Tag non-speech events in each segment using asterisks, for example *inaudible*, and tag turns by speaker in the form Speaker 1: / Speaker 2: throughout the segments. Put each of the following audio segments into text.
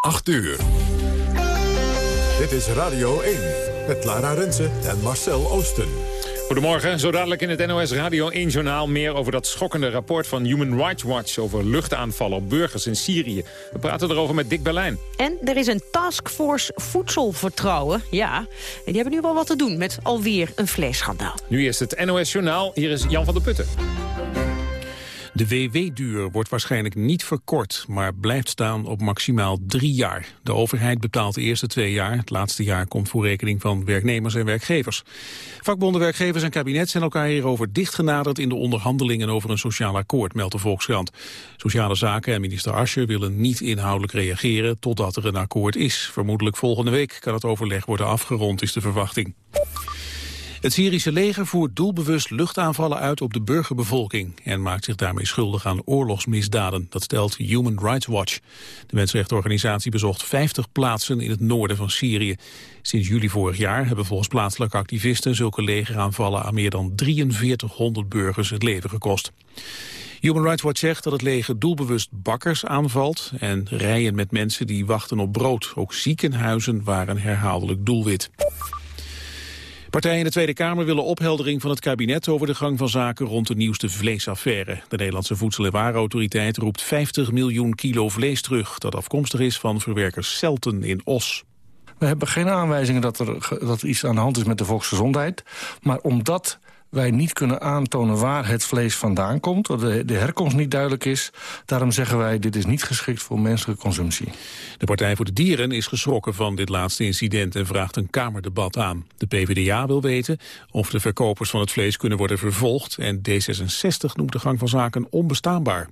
Speaker 1: 8 uur. Dit is Radio 1 met Lara Rensen en Marcel Oosten.
Speaker 2: Goedemorgen, zo dadelijk in het NOS Radio 1-journaal... meer over dat schokkende rapport van Human Rights Watch... over luchtaanvallen op burgers in Syrië. We praten erover met Dick Berlijn.
Speaker 3: En er is een taskforce voedselvertrouwen, ja. En die hebben nu wel wat te doen met alweer een vleesschandaal.
Speaker 2: Nu is het NOS-journaal, hier is Jan van der Putten.
Speaker 4: De WW-duur wordt waarschijnlijk niet verkort, maar blijft staan op maximaal drie jaar. De overheid betaalt de eerste twee jaar. Het laatste jaar komt voor rekening van werknemers en werkgevers. Vakbonden, werkgevers en kabinet zijn elkaar hierover dichtgenaderd in de onderhandelingen over een sociaal akkoord, meldt de Volkskrant. Sociale Zaken en minister Ascher willen niet inhoudelijk reageren totdat er een akkoord is. Vermoedelijk volgende week kan het overleg worden afgerond, is de verwachting. Het Syrische leger voert doelbewust luchtaanvallen uit op de burgerbevolking en maakt zich daarmee schuldig aan oorlogsmisdaden. Dat stelt Human Rights Watch. De mensenrechtenorganisatie bezocht 50 plaatsen in het noorden van Syrië. Sinds juli vorig jaar hebben volgens plaatselijke activisten zulke legeraanvallen aan meer dan 4300 burgers het leven gekost. Human Rights Watch zegt dat het leger doelbewust bakkers aanvalt en rijen met mensen die wachten op brood. Ook ziekenhuizen waren herhaaldelijk doelwit. Partijen in de Tweede Kamer willen opheldering van het kabinet over de gang van zaken rond de nieuwste vleesaffaire. De Nederlandse Voedsel- en Warenautoriteit roept 50 miljoen kilo vlees terug, dat afkomstig is van verwerkers Celten in Os.
Speaker 5: We hebben geen aanwijzingen dat er, dat er iets aan de hand is met de volksgezondheid. Maar omdat wij niet kunnen aantonen waar het vlees vandaan komt... de, de herkomst niet duidelijk is. Daarom zeggen wij, dit is niet geschikt voor menselijke consumptie.
Speaker 4: De Partij voor de Dieren is geschrokken van dit laatste incident... en vraagt een Kamerdebat aan. De PvdA wil weten of de verkopers van het vlees kunnen worden vervolgd... en D66 noemt de gang van zaken onbestaanbaar.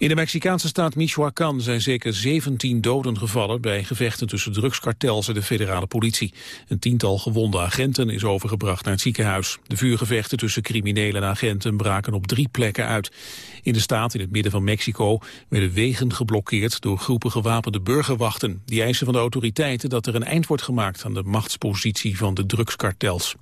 Speaker 4: In de Mexicaanse staat Michoacán zijn zeker 17 doden gevallen bij gevechten tussen drugskartels en de federale politie. Een tiental gewonde agenten is overgebracht naar het ziekenhuis. De vuurgevechten tussen criminelen en agenten braken op drie plekken uit. In de staat, in het midden van Mexico, werden wegen geblokkeerd door groepen gewapende burgerwachten. Die eisen van de autoriteiten dat er een eind wordt gemaakt aan de machtspositie van de drugskartels.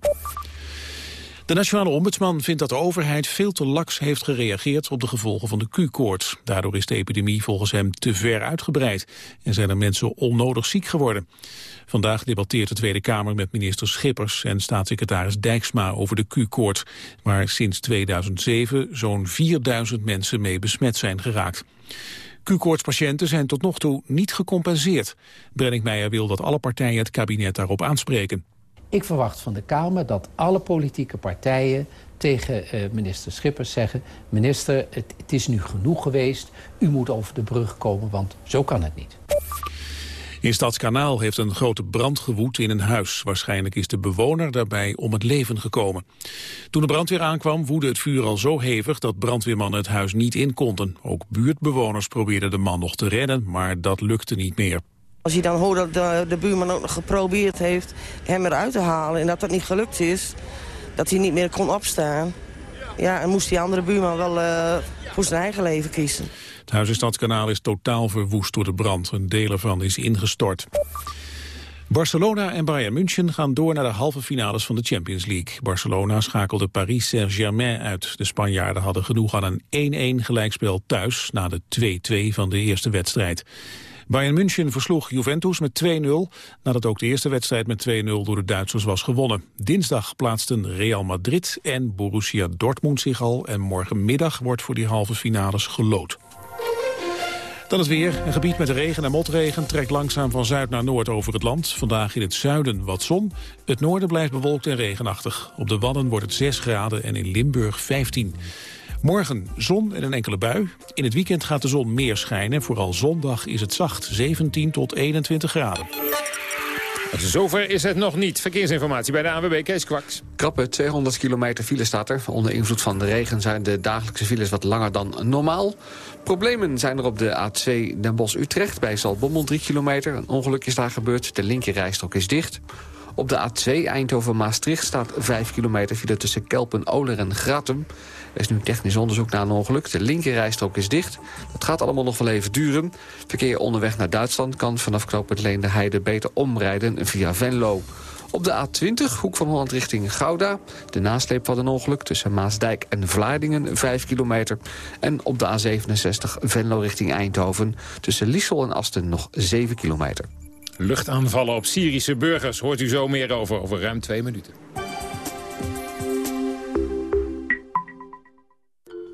Speaker 4: De nationale ombudsman vindt dat de overheid veel te laks heeft gereageerd op de gevolgen van de Q-koorts. Daardoor is de epidemie volgens hem te ver uitgebreid en zijn er mensen onnodig ziek geworden. Vandaag debatteert de Tweede Kamer met minister Schippers en staatssecretaris Dijksma over de Q-koorts, waar sinds 2007 zo'n 4000 mensen mee besmet zijn geraakt. Q-koortspatiënten zijn tot nog toe niet gecompenseerd. Brenninkmeijer wil dat alle partijen het kabinet daarop aanspreken.
Speaker 6: Ik verwacht van de Kamer dat alle politieke partijen tegen uh, minister Schippers zeggen... minister, het, het is nu genoeg geweest, u moet over de brug komen, want zo kan het niet.
Speaker 4: In Stadskanaal heeft een grote brand gewoed in een huis. Waarschijnlijk is de bewoner daarbij om het leven gekomen. Toen de brandweer aankwam woedde het vuur al zo hevig dat brandweermannen het huis niet in konden. Ook buurtbewoners probeerden de man nog te redden, maar dat lukte niet meer.
Speaker 7: Als je dan hoort dat de, buurman ook nog geprobeerd heeft hem eruit te halen... en dat dat niet gelukt is, dat hij niet meer kon opstaan... ja, en moest die andere buurman wel uh, voor zijn eigen leven kiezen.
Speaker 4: Het huis is totaal verwoest door de brand. Een deel ervan is ingestort. Barcelona en Bayern München gaan door naar de halve finales van de Champions League. Barcelona schakelde Paris Saint-Germain uit. De Spanjaarden hadden genoeg aan een 1-1 gelijkspel thuis... na de 2-2 van de eerste wedstrijd. Bayern München versloeg Juventus met 2-0, nadat ook de eerste wedstrijd met 2-0 door de Duitsers was gewonnen. Dinsdag plaatsten Real Madrid en Borussia Dortmund zich al en morgenmiddag wordt voor die halve finales gelood. Dan het weer. Een gebied met regen en motregen trekt langzaam van zuid naar noord over het land. Vandaag in het zuiden wat zon. Het noorden blijft bewolkt en regenachtig. Op de Wadden wordt het 6 graden en in Limburg 15. Morgen zon en een enkele bui. In het weekend gaat de zon meer schijnen. Vooral zondag is het zacht, 17 tot 21 graden.
Speaker 2: Zover is het nog niet. Verkeersinformatie bij de ANWB Kees Kwaks.
Speaker 8: Krappe 200 kilometer file staat er. Onder invloed van de regen zijn de dagelijkse files wat langer dan normaal. Problemen zijn er op de A2 Den Bosch-Utrecht bij Zaltbommel 3 kilometer. Een ongeluk is daar gebeurd. De linkerrijstrook is dicht. Op de A2 Eindhoven-Maastricht staat 5 kilometer file tussen Kelpen, Oler en Gratum. Er is nu technisch onderzoek naar een ongeluk. De linkerrijstrook is dicht. Dat gaat allemaal nog wel even duren. Verkeer onderweg naar Duitsland kan vanaf knooppunt Leende Heide beter omrijden via Venlo. Op de A20, hoek van Holland richting Gouda. De nasleep van een ongeluk tussen Maasdijk en Vlaardingen, 5 kilometer. En op de A67, Venlo richting Eindhoven. Tussen Liesel en Asten nog 7 kilometer.
Speaker 2: Luchtaanvallen op Syrische burgers hoort u zo meer over, over ruim twee minuten.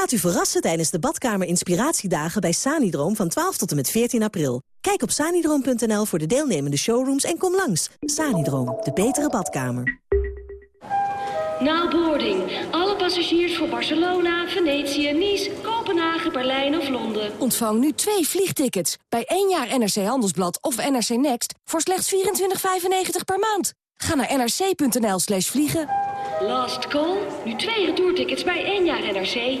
Speaker 9: Laat u verrassen tijdens de badkamer inspiratiedagen bij Sanidroom van 12 tot en met 14 april. Kijk op sanidroom.nl voor de deelnemende showrooms en kom langs. Sanidroom, de betere badkamer.
Speaker 10: Na boarding. Alle passagiers voor Barcelona, Venetië, Nice, Kopenhagen, Berlijn of Londen.
Speaker 11: Ontvang nu twee vliegtickets bij één jaar NRC Handelsblad of NRC Next voor slechts 24,95 per maand. Ga naar nrc.nl slash vliegen.
Speaker 10: Last call. Nu twee retourtickets bij één jaar NRC.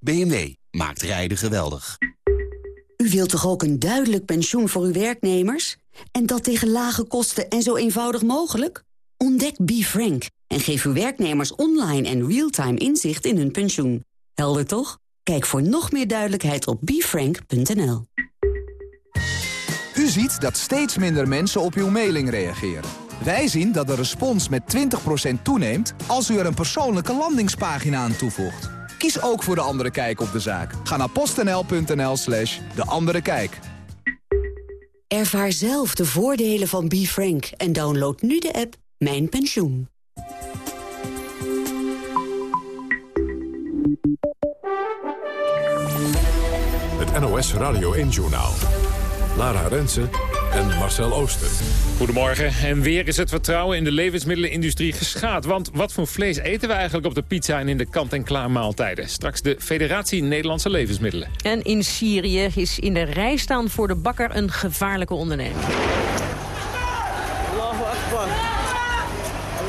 Speaker 12: BMW maakt rijden geweldig.
Speaker 13: U wilt toch ook een duidelijk pensioen voor uw werknemers? En dat tegen lage kosten en zo eenvoudig mogelijk? Ontdek BeFrank en geef uw werknemers online en real-time inzicht in hun pensioen. Helder toch? Kijk voor nog meer duidelijkheid op befrank.nl.
Speaker 14: U ziet dat steeds minder mensen op uw mailing reageren. Wij zien dat de respons met 20% toeneemt als u er een persoonlijke landingspagina aan toevoegt. Kies ook voor De Andere Kijk op de zaak. Ga naar postnl.nl slash De Andere Kijk.
Speaker 13: Ervaar zelf de voordelen van BeFrank en download nu de app Mijn Pensioen.
Speaker 1: Het NOS Radio 1 Journaal. Lara Rensen en Marcel Ooster.
Speaker 2: Goedemorgen. En weer is het vertrouwen in de levensmiddelenindustrie geschaad. Want wat voor vlees eten we eigenlijk op de pizza en in de kant-en-klaar maaltijden? Straks de Federatie Nederlandse Levensmiddelen.
Speaker 3: En in Syrië is in de rij staan voor de bakker een gevaarlijke onderneming.
Speaker 7: Allahu Akbar.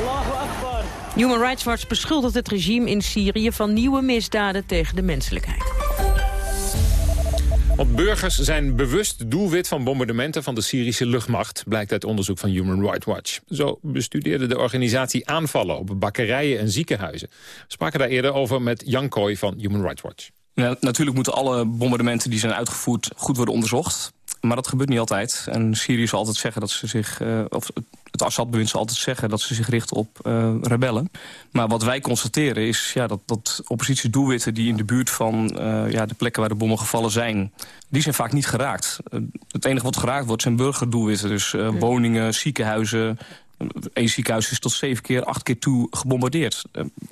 Speaker 7: Allahu Akbar.
Speaker 3: Human Rights Watch beschuldigt het regime in Syrië van nieuwe misdaden tegen de menselijkheid.
Speaker 2: Burgers zijn bewust doelwit van bombardementen van de Syrische luchtmacht, blijkt uit onderzoek van Human Rights Watch. Zo bestudeerde de organisatie aanvallen op bakkerijen en ziekenhuizen. We spraken daar eerder over met Jan Kooi van Human Rights Watch.
Speaker 15: Ja, natuurlijk moeten alle bombardementen die zijn uitgevoerd goed worden onderzocht. Maar dat gebeurt niet altijd. En Syrië zal altijd zeggen dat ze zich... Uh, of het Assad-bewind zal altijd zeggen dat ze zich richten op uh, rebellen. Maar wat wij constateren is ja, dat, dat oppositiedoelwitten... die in de buurt van uh, ja, de plekken waar de bommen gevallen zijn... die zijn vaak niet geraakt. het enige wat geraakt wordt zijn burgerdoelwitten. Dus woningen, ziekenhuizen... Eén ziekenhuis is tot zeven keer, acht keer toe gebombardeerd.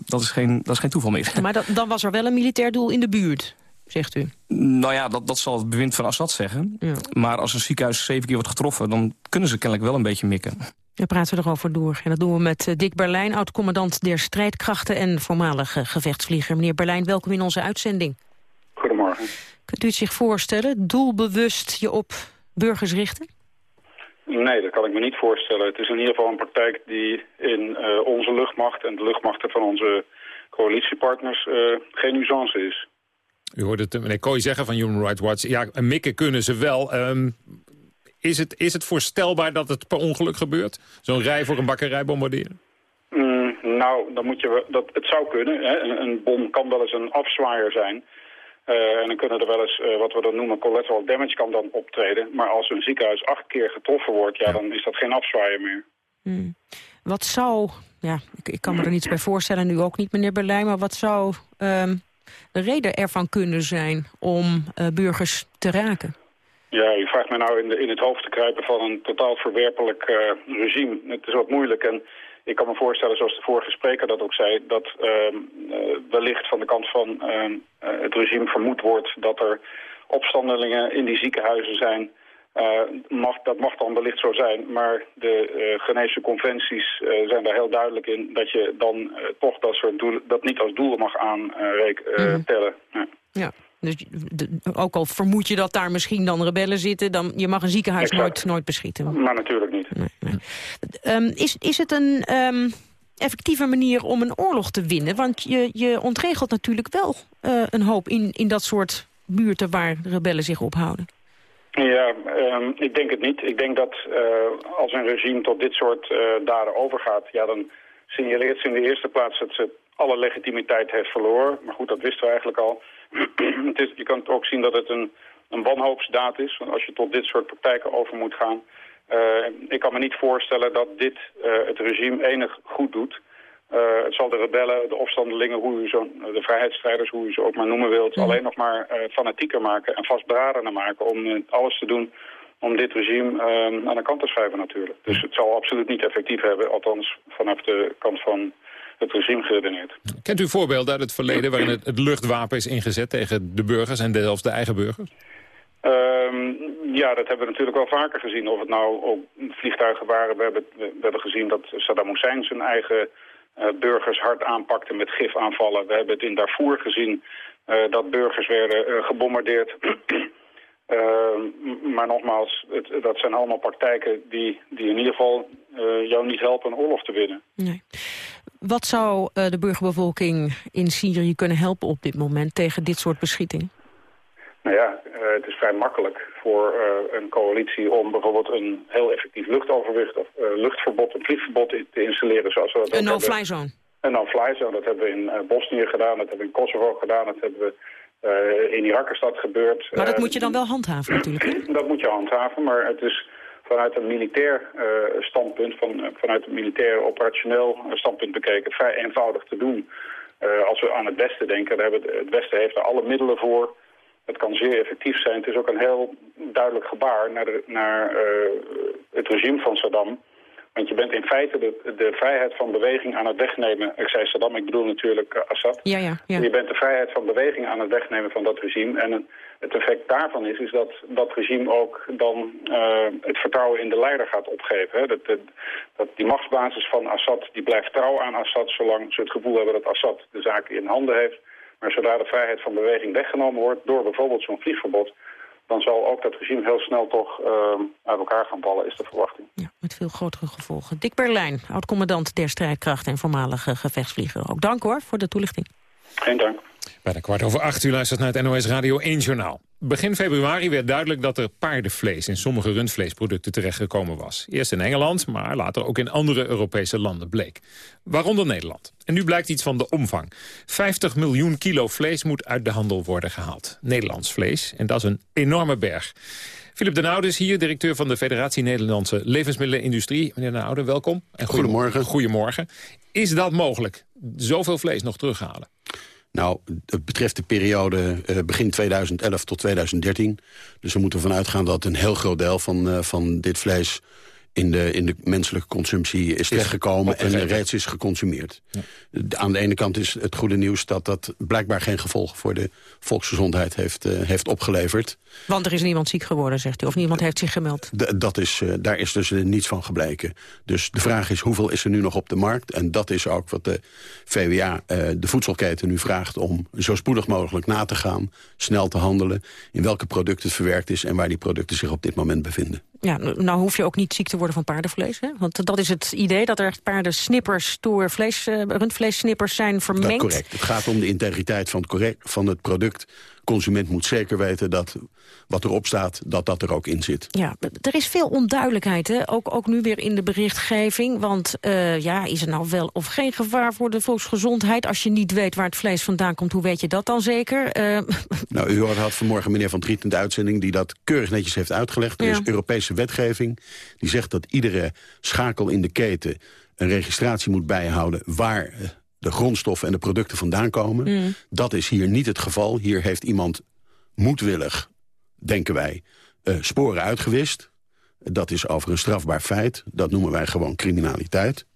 Speaker 15: dat, is geen, dat is geen toeval meer.
Speaker 3: Maar dat, dan was er wel een militair doel in de buurt zegt u?
Speaker 15: Nou ja, dat, dat zal het bewind van Assad zeggen. Ja. Maar als een ziekenhuis zeven keer wordt getroffen... dan kunnen ze kennelijk wel een beetje mikken.
Speaker 3: We praten we erover door. En dat doen we met Dick Berlijn, oud-commandant der strijdkrachten... en voormalige gevechtsvlieger. Meneer Berlijn, welkom in onze uitzending.
Speaker 16: Goedemorgen.
Speaker 3: Kunt u het zich voorstellen, doelbewust je op burgers richten?
Speaker 16: Nee, dat kan ik me niet voorstellen. Het is in ieder geval een praktijk die in uh, onze luchtmacht... en de luchtmachten van onze coalitiepartners uh, geen nuance is.
Speaker 2: U hoorde het meneer Kooi zeggen van Human Rights Watch. Ja, mikken kunnen ze wel. Um, is, het, is het voorstelbaar dat het per ongeluk gebeurt? Zo'n rij voor een bakkerij bombarderen?
Speaker 16: Mm, nou, dan moet je, dat, het zou kunnen. Hè. Een, een, bom kan wel eens een afzwaaier zijn. Uh, en dan kunnen er wel eens, uh, wat we dan noemen, collateral damage kan dan optreden. Maar als een ziekenhuis acht keer getroffen wordt, ja, dan is dat geen afzwaaier meer.
Speaker 3: Hmm. Wat zou, ja, ik, ik, kan me er niets bij voorstellen, nu ook niet, meneer Berlijn, maar wat zou... Um, de reden ervan kunnen zijn om uh, burgers te raken?
Speaker 16: Ja, je vraagt mij nou in, in het hoofd te kruipen van een totaal verwerpelijk uh, regime. Het is wat moeilijk en ik kan me voorstellen, zoals de vorige spreker dat ook zei... dat uh, wellicht van de kant van uh, het regime vermoed wordt dat er opstandelingen in die ziekenhuizen zijn... Uh, mag, dat mag dan wellicht zo zijn, maar de uh, Geneesche conventies uh, zijn daar heel duidelijk in... dat je dan toch dat, soort doelen, dat niet als doel mag aantellen. Mm
Speaker 3: ja. ja. Dus ook al vermoed je dat daar misschien dan rebellen zitten... dan je mag een ziekenhuis nooit, nooit beschieten.
Speaker 16: Maar natuurlijk niet. Nee, nee.
Speaker 3: Um, is, is het een um, effectieve manier om een oorlog te winnen? Want je, je ontregelt natuurlijk wel uh, een hoop in, in dat soort buurten... waar rebellen zich ophouden.
Speaker 16: Ja, um, ik denk het niet. Ik denk dat uh, als een regime tot dit soort uh, daden overgaat... ja, dan signaleert ze in de eerste plaats dat ze alle legitimiteit heeft verloren. Maar goed, dat wisten we eigenlijk al. *clears throat* je kan ook zien dat het een, een wanhoopsdaad is. Als je tot dit soort praktijken over moet gaan... Uh, ik kan me niet voorstellen dat dit het regime enig goed doet. Uh, het zal de rebellen, de opstandelingen, hoe u zo, de vrijheidsstrijders, hoe u ze ook maar noemen wilt... Alleen nog maar fanatieker maken en vastberadener maken om alles te doen om dit regime aan de kant te schuiven natuurlijk. Dus het zal absoluut niet effectief hebben, althans vanaf de kant van het regime geredeneerd.
Speaker 2: Kent u voorbeelden uit het verleden waarin het, het luchtwapen is ingezet tegen de burgers en zelfs de eigen burgers?
Speaker 16: Um, ja, dat hebben we natuurlijk wel vaker gezien. Of het nou ook vliegtuigen waren. We hebben, we hebben gezien dat Saddam Hussein zijn eigen burgers hard aanpakte met gifaanvallen. We hebben het in Darfur gezien uh, dat burgers werden uh, gebombardeerd. *clears throat* maar nogmaals, het, dat zijn allemaal praktijken die, die in ieder geval jou niet helpen een oorlog te winnen.
Speaker 3: Nee. Wat zou de burgerbevolking in Syrië kunnen helpen op dit moment tegen dit soort beschietingen?
Speaker 16: Nou ja, uh, het is vrij makkelijk voor uh, een coalitie om bijvoorbeeld een heel effectief luchtoverwicht of luchtverbod, een vliegverbod te installeren. Zoals we dat
Speaker 3: een no-fly zone?
Speaker 16: Een no-fly zone, dat hebben we in Bosnië gedaan, dat hebben we in Kosovo gedaan, dat hebben we in Irak is dat gebeurd.
Speaker 3: Maar dat moet je dan wel handhaven natuurlijk, hè? *clears throat*
Speaker 16: dat moet je handhaven, maar het is vanuit een militair uh, standpunt, van, vanuit een militair operationeel standpunt bekeken, vrij eenvoudig te doen. Als we aan het Westen denken, dan hebben het, het Westen heeft er alle middelen voor. Het kan zeer effectief zijn. Het is ook een heel duidelijk gebaar naar, de, naar het regime van Saddam. Want je bent in feite de, de, vrijheid van beweging aan het wegnemen. Ik zei Saddam, ik bedoel natuurlijk Assad.
Speaker 3: Ja, ja, ja.
Speaker 16: Je bent de vrijheid van beweging aan het wegnemen van dat regime. En het effect daarvan is, is dat dat regime ook dan uh, het vertrouwen in de leider gaat opgeven. Hè? Dat, dat, dat, die machtsbasis van Assad die blijft trouw aan Assad zolang ze het gevoel hebben dat Assad de zaken in handen heeft. Maar zodra de vrijheid van beweging weggenomen wordt door bijvoorbeeld zo'n vliegverbod dan zal ook dat regime heel snel toch uh, uit elkaar gaan vallen, is de verwachting.
Speaker 3: Ja, met veel grotere gevolgen. Dick Berlijn, oud-commandant der strijdkracht en voormalige gevechtsvlieger. Ook dank hoor voor de toelichting.
Speaker 16: Geen dank.
Speaker 2: Bij de kwart over acht u luistert naar het NOS Radio 1 Journaal. Begin februari werd duidelijk dat er paardenvlees in sommige rundvleesproducten terechtgekomen was. Eerst in Engeland, maar later ook in andere Europese landen bleek. Waaronder Nederland. En nu blijkt iets van de omvang. 50 miljoen kilo vlees moet uit de handel worden gehaald. Nederlands vlees. En dat is een enorme berg. Philip de Noude is hier, directeur van de Federatie Nederlandse Levensmiddelenindustrie. Meneer de Noude, welkom.
Speaker 17: En goedemorgen.
Speaker 2: Goedemorgen. Is dat mogelijk? Zoveel vlees nog terughalen?
Speaker 17: Nou, het betreft de periode uh, begin 2011 tot 2013. Dus we moeten ervan uitgaan dat een heel groot deel van, uh, van dit vlees in de, in de menselijke consumptie is terechtgekomen en reeds is geconsumeerd. Ja. Aan de ene kant is het goede nieuws dat dat blijkbaar geen gevolgen voor de volksgezondheid heeft, uh, heeft opgeleverd.
Speaker 3: Want er is niemand ziek geworden, zegt u, of niemand heeft zich gemeld?
Speaker 17: D dat is, uh, daar is dus niets van gebleken. Dus de vraag is hoeveel is er nu nog op de markt? En dat is ook wat de VWA, uh, de voedselketen, nu vraagt om zo spoedig mogelijk na te gaan, snel te handelen, in welke producten het verwerkt is en waar die producten zich op dit moment bevinden.
Speaker 3: Ja, nou hoef je ook niet ziek te worden van paardenvlees. Hè? Want dat is het idee, dat er paardensnippers door vlees, uh, rundvleessnippers zijn vermengd. Dat
Speaker 17: correct. Het gaat om de integriteit van het, correct, van het product consument moet zeker weten dat wat erop staat, dat dat er ook in zit.
Speaker 3: Ja, er is veel onduidelijkheid, hè? Ook, ook nu weer in de berichtgeving. Want uh, ja, is er nou wel of geen gevaar voor de volksgezondheid? Als je niet weet waar het vlees vandaan komt, hoe weet je dat dan zeker? Uh... *laughs*
Speaker 17: Nou, u had vanmorgen meneer Van Triet in de uitzending... die dat keurig netjes heeft uitgelegd. Er ja. is Europese wetgeving die zegt dat iedere schakel in de keten... een registratie moet bijhouden waar eh, de grondstoffen en de producten vandaan komen. Mm. Dat is hier niet het geval. Hier heeft iemand moedwillig, denken wij, eh, sporen uitgewist. Dat is over een strafbaar feit. Dat noemen wij gewoon criminaliteit.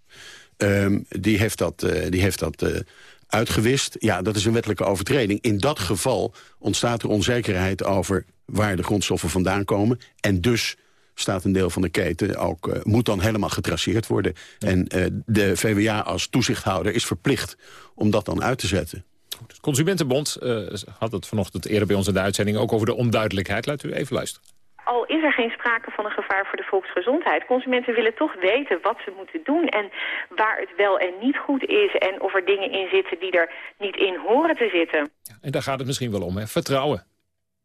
Speaker 17: Ehm, die heeft dat, eh, die heeft dat eh, uitgewist. Ja, dat is een wettelijke overtreding. In dat geval ontstaat er onzekerheid over waar de grondstoffen vandaan komen. En dus staat een deel van de keten ook, eh, moet dan helemaal getraceerd worden. En eh, de VWA als toezichthouder is verplicht om dat dan uit te zetten.
Speaker 2: De Consumentenbond eh, had het vanochtend eerder bij ons in de uitzending... ook over de onduidelijkheid. Laat u even luisteren.
Speaker 18: Al is er geen sprake van een gevaar voor de volksgezondheid. Consumenten willen toch weten wat ze moeten doen en waar het wel en niet goed is... en of er dingen in zitten die er niet in horen te zitten.
Speaker 2: En daar gaat het misschien wel om, hè? Vertrouwen.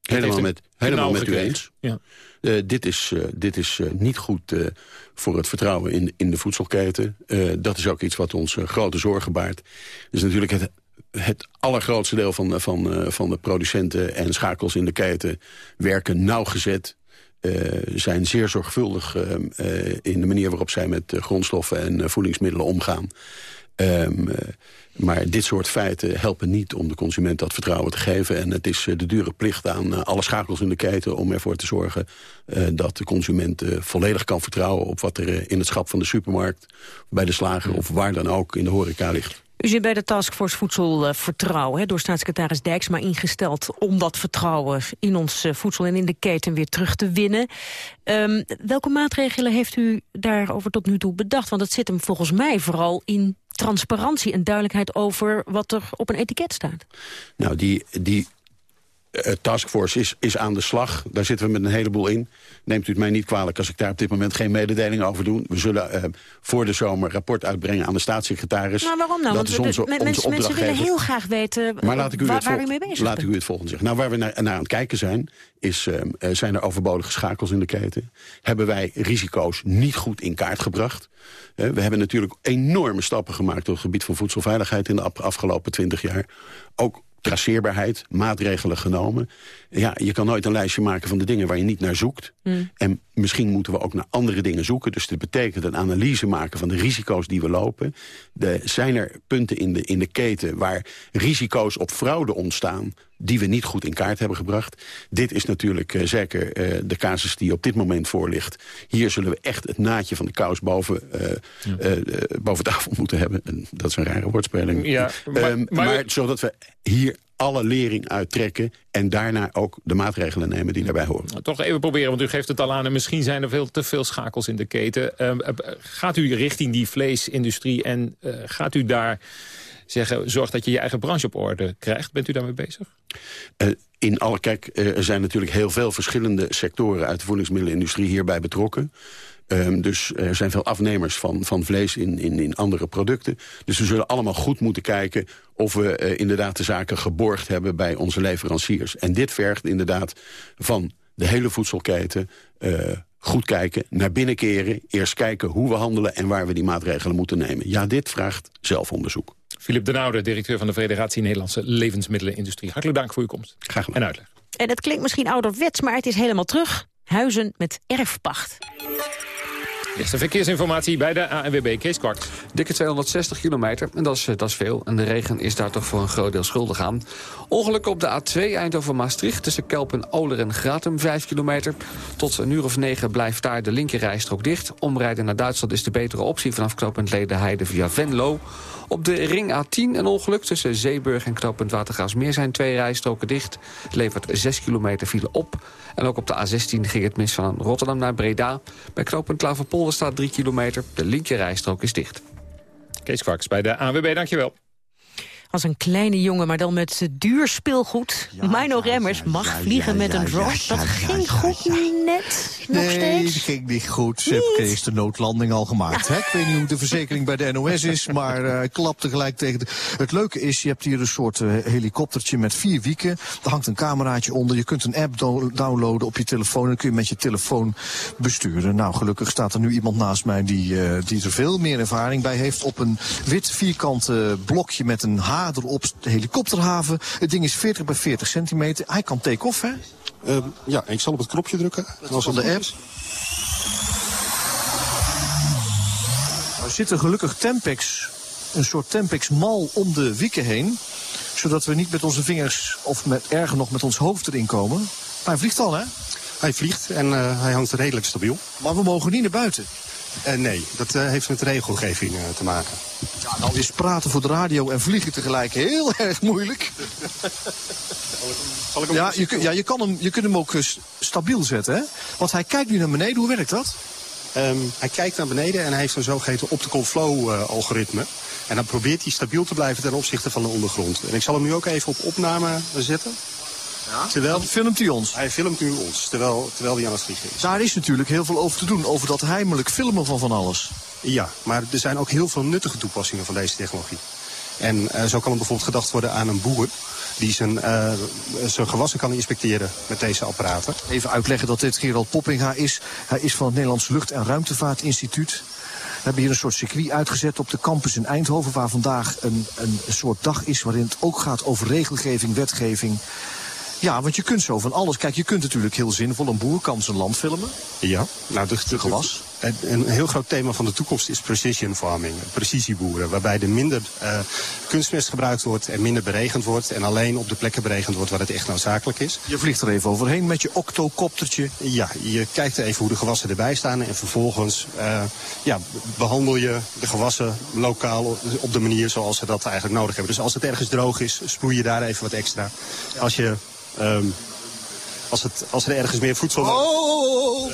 Speaker 17: Helemaal met, helemaal met u eens.
Speaker 2: Ja.
Speaker 17: Eh, dit is, eh, dit is eh, niet goed voor het vertrouwen in, in de voedselketen. Dat is ook iets wat ons grote zorgen baart. Dus natuurlijk het, het allergrootste deel van, van, van de producenten en schakels in de keten werken nauwgezet. eh, zijn zeer zorgvuldig in de manier waarop zij met grondstoffen en voedingsmiddelen omgaan. Ehm, eh, maar dit soort feiten helpen niet om de consument dat vertrouwen te geven. En het is eh, de dure plicht aan eh, alle schakels in de keten... om ervoor te zorgen dat de consument volledig kan vertrouwen... op wat er in het schap van de supermarkt, bij de slager... of waar dan ook in de horeca ligt.
Speaker 3: U zit bij de Taskforce Voedselvertrouwen, hè, door staatssecretaris Dijksma ingesteld... om dat vertrouwen in ons voedsel en in de keten weer terug te winnen. Ehm, welke maatregelen heeft u daarover tot nu toe bedacht? Want het zit hem volgens mij vooral in transparantie en duidelijkheid over wat er op een etiket staat.
Speaker 17: Nou, die, die taskforce is, is aan de slag. Daar zitten we met een heleboel in. Neemt u het mij niet kwalijk als ik daar op dit moment geen mededeling over doe. We zullen eh, voor de zomer rapport uitbrengen aan de staatssecretaris.
Speaker 3: Maar waarom nou?
Speaker 17: Dat
Speaker 3: Want
Speaker 17: is onze,
Speaker 3: de-
Speaker 17: onze
Speaker 3: mensen, mensen willen heel graag weten
Speaker 17: Maar laat ik u,
Speaker 3: waar,
Speaker 17: het
Speaker 3: waar u mee bezig
Speaker 17: laat
Speaker 3: bent.
Speaker 17: ik u het volgende zeggen. Nou, waar we naar, naar aan het kijken zijn, is, eh, zijn er overbodige schakels in de keten. Hebben wij risico's niet goed in kaart gebracht. Eh, we hebben natuurlijk enorme stappen gemaakt... op het gebied van voedselveiligheid in de afgelopen twintig jaar. Ook traceerbaarheid, maatregelen genomen. Ja, je kan nooit een lijstje maken van de dingen waar je niet naar zoekt. En misschien moeten we ook naar andere dingen zoeken. Dus dat betekent een analyse maken van de risico's die we lopen. De, zijn er punten in de, in de keten waar risico's op fraude ontstaan... die we niet goed in kaart hebben gebracht? Dit is natuurlijk eh, zeker eh, de casus die op dit moment voor ligt. Hier zullen we echt het naadje van de kous boven, eh, boven tafel moeten hebben. En dat is een rare woordspeling.
Speaker 2: Ja, maar-
Speaker 17: Ehm,
Speaker 2: maar-
Speaker 17: maar zodat we hier alle lering uittrekken... en daarna ook de maatregelen nemen die daarbij horen.
Speaker 2: Toch even proberen, want u geeft het al aan... en misschien zijn er veel te veel schakels in de keten. Ehm, eh, gaat u richting die vleesindustrie en eh, gaat u daar zeggen... zorg dat je je eigen branche op orde krijgt? Bent u daarmee bezig?
Speaker 17: Eh, in alle, kijk, er zijn natuurlijk heel veel verschillende sectoren... uit de voedingsmiddelenindustrie hierbij betrokken. Ehm, dus er zijn veel afnemers van, van vlees in, in, in andere producten. Dus we zullen allemaal goed moeten kijken... of we eh, inderdaad de zaken geborgd hebben bij onze leveranciers. En dit vergt inderdaad van de hele voedselketen... eh, goed kijken, naar binnen keren... eerst kijken hoe we handelen en waar we die maatregelen moeten nemen. Ja, dit vraagt zelfonderzoek.
Speaker 2: Philip de Noude, directeur van de Federatie Nederlandse Levensmiddelenindustrie. Hartelijk dank voor uw komst.
Speaker 17: Graag gedaan.
Speaker 2: En uitleg.
Speaker 3: En het klinkt misschien ouderwets, maar het is helemaal terug. Huizen met erfpacht.
Speaker 2: Eerste verkeersinformatie bij de ANWB Kees Kwart.
Speaker 8: Dikke 260 kilometer, en dat is, eh, dat is veel. En de regen is daar toch voor een groot deel schuldig aan. Ongeluk op de A2 Eindhoven-Maastricht... tussen Kelpen, Oler en Gratum, 5 kilometer. Tot een uur of negen blijft daar de linkerrijstrook dicht. Omrijden naar Duitsland is de betere optie... vanaf knooppunt Ledenheide via Venlo. Op de ring A10 een ongeluk tussen Zeeburg en knooppunt Watergaasmeer... zijn twee rijstroken dicht. Het levert 6 kilometer file op. En ook op de A16 ging het mis van Rotterdam naar Breda. Bij knooppunt Klaverpolder staat 3 kilometer. De linkerrijstrook is dicht.
Speaker 2: Kees Kwaks bij de ANWB, dankjewel.
Speaker 3: Als een kleine jongen, maar dan met duur speelgoed. Mino Remmers mag vliegen met een drone. dat ging goed net, nog
Speaker 19: nee,
Speaker 3: steeds.
Speaker 19: dat ging niet goed. Ze hebben eerst de noodlanding al gemaakt. Hè? Ik weet niet hoe de verzekering bij de NOS is, *laughs* maar eh ik klap tegelijk tegen... De... Het leuke is, je hebt hier een soort eh, helikoptertje met vier wieken. Er hangt een cameraatje onder. Je kunt een app do- downloaden op je telefoon. En dan kun je met je telefoon besturen. Nou, gelukkig staat er nu iemand naast mij die, eh, die er veel meer ervaring bij heeft. Op een wit vierkant eh, blokje met een H erop, de helikopterhaven. Het ding is 40 bij 40 centimeter. Hij kan take-off, hè?
Speaker 20: ja, ik zal op het knopje drukken.
Speaker 19: Als van de app. Er zit er gelukkig Tempex, een soort Tempex-mal om de wieken heen. Zodat we niet met onze vingers, of met erger nog met ons hoofd erin komen. Maar hij vliegt al, hè?
Speaker 20: Hij vliegt en eh, hij hangt redelijk stabiel.
Speaker 19: Maar we mogen niet naar buiten.
Speaker 20: Eh, nee, dat eh, heeft met regelgeving eh, te maken.
Speaker 19: Ja, nou is praten voor de radio en vliegen tegelijk heel *laughs* erg moeilijk.
Speaker 20: Zal ik hem
Speaker 19: Ja, je, kun- ja je, kan hem, je kunt hem ook stabiel zetten, hè? Want hij kijkt nu naar beneden. Hoe werkt dat?
Speaker 20: Ehm, hij kijkt naar beneden en hij heeft een zogeheten optical flow algoritme. En dan probeert hij stabiel te blijven ten opzichte van de ondergrond. En ik zal hem nu ook even op opname zetten.
Speaker 19: Ja?
Speaker 20: Terwijl,
Speaker 19: filmt hij ons?
Speaker 20: Hij filmt nu ons, terwijl, terwijl hij aan het vliegen is.
Speaker 19: Daar is natuurlijk heel veel over te doen. Over dat heimelijk filmen van van alles.
Speaker 20: Ja, maar er zijn ook heel veel nuttige toepassingen van deze technologie. En eh, zo kan er bijvoorbeeld gedacht worden aan een boer... die zijn, eh, zijn gewassen kan inspecteren met deze apparaten.
Speaker 19: Even uitleggen dat dit Gerald Poppinga is. Hij is van het Nederlands Lucht- en Ruimtevaartinstituut. We hebben hier een soort circuit uitgezet op de campus in Eindhoven... waar vandaag een, een soort dag is waarin het ook gaat over regelgeving, wetgeving. Ja, want je kunt zo van alles. Kijk, je kunt natuurlijk heel zinvol, een boer kan zijn land filmen.
Speaker 20: Ja, nou de, de
Speaker 19: gewas.
Speaker 20: Een, een heel groot thema van de toekomst is precision farming, precisieboeren. Waarbij er minder eh, kunstmest gebruikt wordt en minder beregend wordt. En alleen op de plekken beregend wordt waar het echt noodzakelijk is.
Speaker 19: Je vliegt er even overheen met je octocoptertje.
Speaker 20: Ja, je kijkt even hoe de gewassen erbij staan. En vervolgens eh, ja, behandel je de gewassen lokaal op de manier zoals ze dat eigenlijk nodig hebben. Dus als het ergens droog is, sproei je daar even wat extra. Als je... ehm, als, het, als er ergens meer voedsel...
Speaker 19: Oh!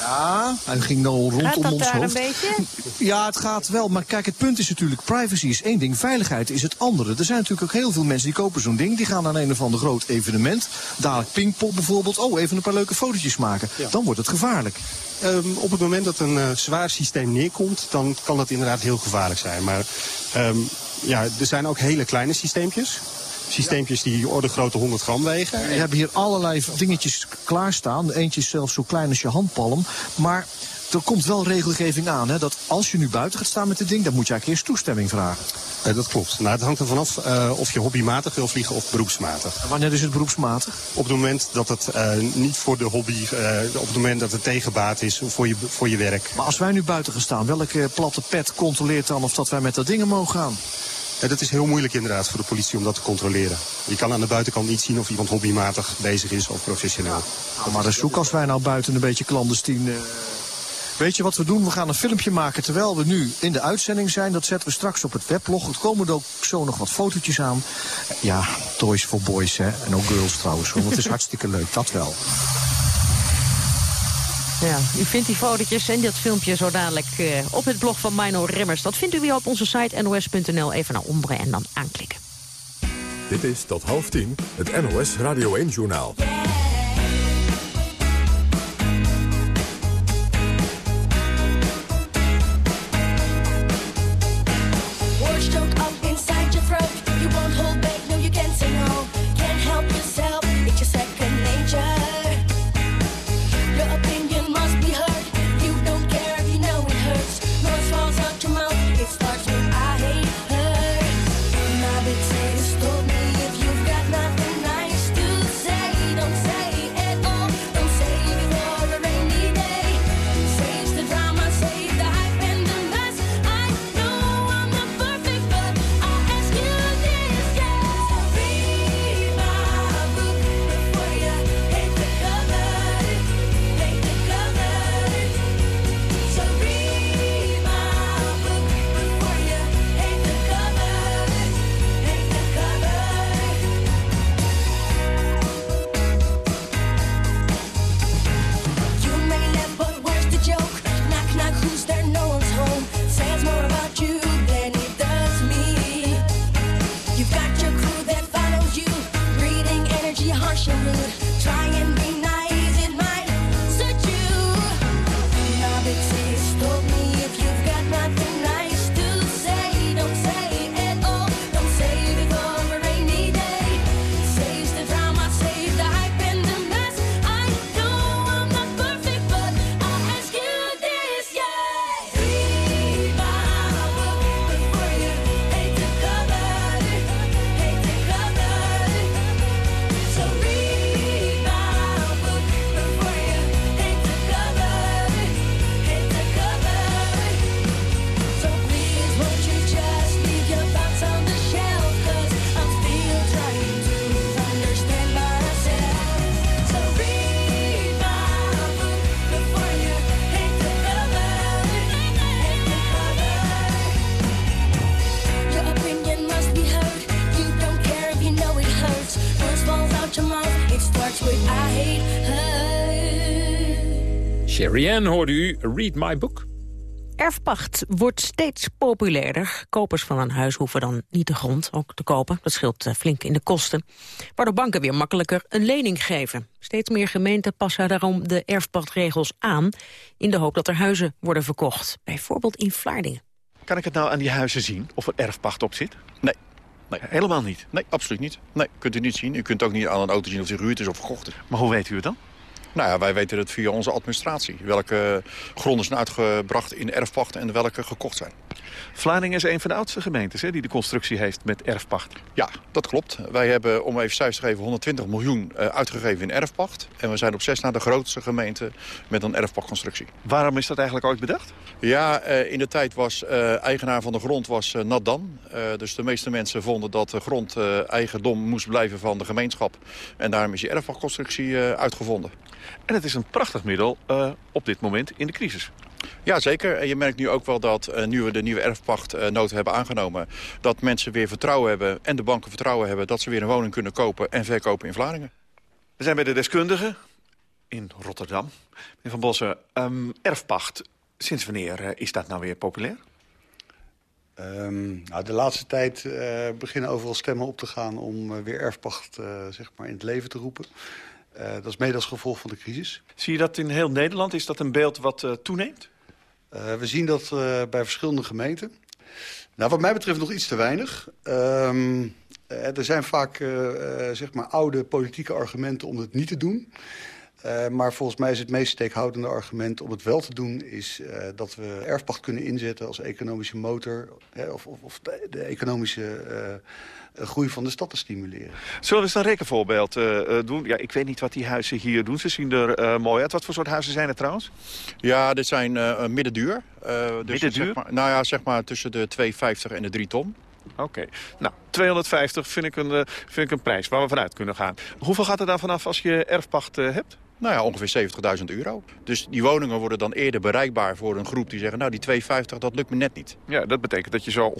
Speaker 19: Ja, hij ging nou rondom
Speaker 3: Gaat dat
Speaker 19: ons
Speaker 3: daar een
Speaker 19: hoofd.
Speaker 3: beetje?
Speaker 19: Ja, het gaat wel. Maar kijk, het punt is natuurlijk, privacy is één ding, veiligheid is het andere. Er zijn natuurlijk ook heel veel mensen die kopen zo'n ding. Die gaan naar een of ander groot evenement. Dadelijk pingpong bijvoorbeeld. Oh, even een paar leuke fotootjes maken. Dan wordt het gevaarlijk.
Speaker 20: Ehm, op het moment dat een eh, zwaar systeem neerkomt, dan kan dat inderdaad heel gevaarlijk zijn. Maar ehm, ja, er zijn ook hele kleine systeempjes. Systeempjes die orde grootte 100 gram wegen.
Speaker 19: We hebben hier allerlei dingetjes klaarstaan. Eentje is zelfs zo klein als je handpalm. Maar er komt wel regelgeving aan. Hè, dat als je nu buiten gaat staan met dit ding, dan moet je eigenlijk eerst toestemming vragen.
Speaker 20: Eh, dat klopt. Nou, het hangt er vanaf eh, of je hobbymatig wil vliegen of beroepsmatig.
Speaker 19: En wanneer is het beroepsmatig?
Speaker 20: Op het moment dat het eh, niet voor de hobby, op het moment dat het tegenbaat is voor je, voor je werk.
Speaker 19: Maar als wij nu buiten gaan staan, welke platte pet controleert dan of dat wij met dat ding mogen gaan?
Speaker 20: Dat is heel moeilijk inderdaad voor de politie om dat te controleren. Je kan aan de buitenkant niet zien of iemand hobbymatig bezig is of professioneel.
Speaker 19: Nou, maar dat is zoek als wij nou buiten een beetje clandestien... eh, Weet je wat we doen? We gaan een filmpje maken terwijl we nu in de uitzending zijn. Dat zetten we straks op het weblog. Er komen er ook zo nog wat fotootjes aan. Ja, toys voor boys hè. En ook girls trouwens. hoor, Want het is *laughs* hartstikke leuk, dat wel.
Speaker 3: Ja, u vindt die fotootjes en dat filmpje zo dadelijk eh, op het blog van Mino Remmers. Dat vindt u weer op onze site nos.nl. Even naar Ombre en dan aanklikken.
Speaker 1: Dit is tot half tien het NOS Radio 1-journaal.
Speaker 21: Words
Speaker 2: Ann hoorde u, Read My Book.
Speaker 3: Erfpacht wordt steeds populairder. Kopers van een huis hoeven dan niet de grond ook te kopen. Dat scheelt eh, flink in de kosten. Waardoor banken weer makkelijker een lening geven. Steeds meer gemeenten passen daarom de erfpachtregels aan... in de hoop dat er huizen worden verkocht. Bijvoorbeeld in Vlaardingen.
Speaker 22: Kan ik het nou aan die huizen zien of er erfpacht op zit?
Speaker 23: Nee. nee.
Speaker 22: Helemaal niet?
Speaker 23: Nee, absoluut niet. Nee, kunt u niet zien. U kunt ook niet aan een auto zien of die gehuurd is of verkocht is.
Speaker 22: Maar hoe weet u het dan?
Speaker 23: Nou ja, wij weten het via onze administratie. Welke gronden zijn uitgebracht in erfpacht en welke gekocht zijn.
Speaker 22: Vlaardingen is een van de oudste gemeentes hè, die de constructie heeft met erfpacht.
Speaker 23: Ja, dat klopt. Wij hebben, om even cijfers te geven, 120 miljoen uh, uitgegeven in erfpacht. En we zijn op zes na de grootste gemeente met een erfpachtconstructie.
Speaker 22: Waarom is dat eigenlijk ooit bedacht?
Speaker 23: Ja, uh, in de tijd was uh, eigenaar van de grond was Nadan. dus de meeste mensen vonden dat de grond eigendom moest blijven van de gemeenschap. En daarom is die erfpachtconstructie uitgevonden.
Speaker 22: En het is een prachtig middel op dit moment in de crisis.
Speaker 23: Ja, zeker. En je merkt nu ook wel dat uh, nu we de nieuwe erfpachtnoten hebben aangenomen... dat mensen weer vertrouwen hebben en de banken vertrouwen hebben... dat ze weer een woning kunnen kopen en verkopen in Vlaardingen.
Speaker 22: We zijn bij de deskundige in Rotterdam. Meneer Van Bossen, um, erfpacht, sinds wanneer uh, is dat nou weer populair?
Speaker 24: Um, nou, de laatste tijd uh, beginnen overal stemmen op te gaan... om uh, weer erfpacht zeg maar in het leven te roepen. Uh, dat is mede als gevolg van de crisis.
Speaker 22: Zie je dat in heel Nederland? Is dat een beeld wat uh, toeneemt?
Speaker 24: Uh, we zien dat bij verschillende gemeenten. Nou, wat mij betreft nog iets te weinig. Um, er zijn vaak zeg maar oude politieke argumenten om het niet te doen. Uh, maar volgens mij is het meest steekhoudende argument om het wel te doen... is uh, dat we erfpacht kunnen inzetten als economische motor... Hè, of, of, of de, de, economische uh, groei van de stad te stimuleren.
Speaker 22: Zullen we eens een rekenvoorbeeld doen? Ja, ik weet niet wat die huizen hier doen. Ze zien er mooi uit. Wat voor soort huizen zijn het trouwens?
Speaker 23: Ja, dit zijn middenduur. dus
Speaker 22: middenduur?
Speaker 23: Zeg maar, nou ja, zeg maar tussen de 2,50 en de 3 ton.
Speaker 22: Oké. Okay. Nou, 250 vind ik, een, vind ik een prijs waar we vanuit kunnen gaan. Hoeveel gaat er dan vanaf als je erfpacht hebt?
Speaker 23: Nou ja, ongeveer 70.000 euro. Dus die woningen worden dan eerder bereikbaar voor een groep die zeggen... nou, die 250, dat lukt me net niet.
Speaker 22: Ja, dat betekent dat je zo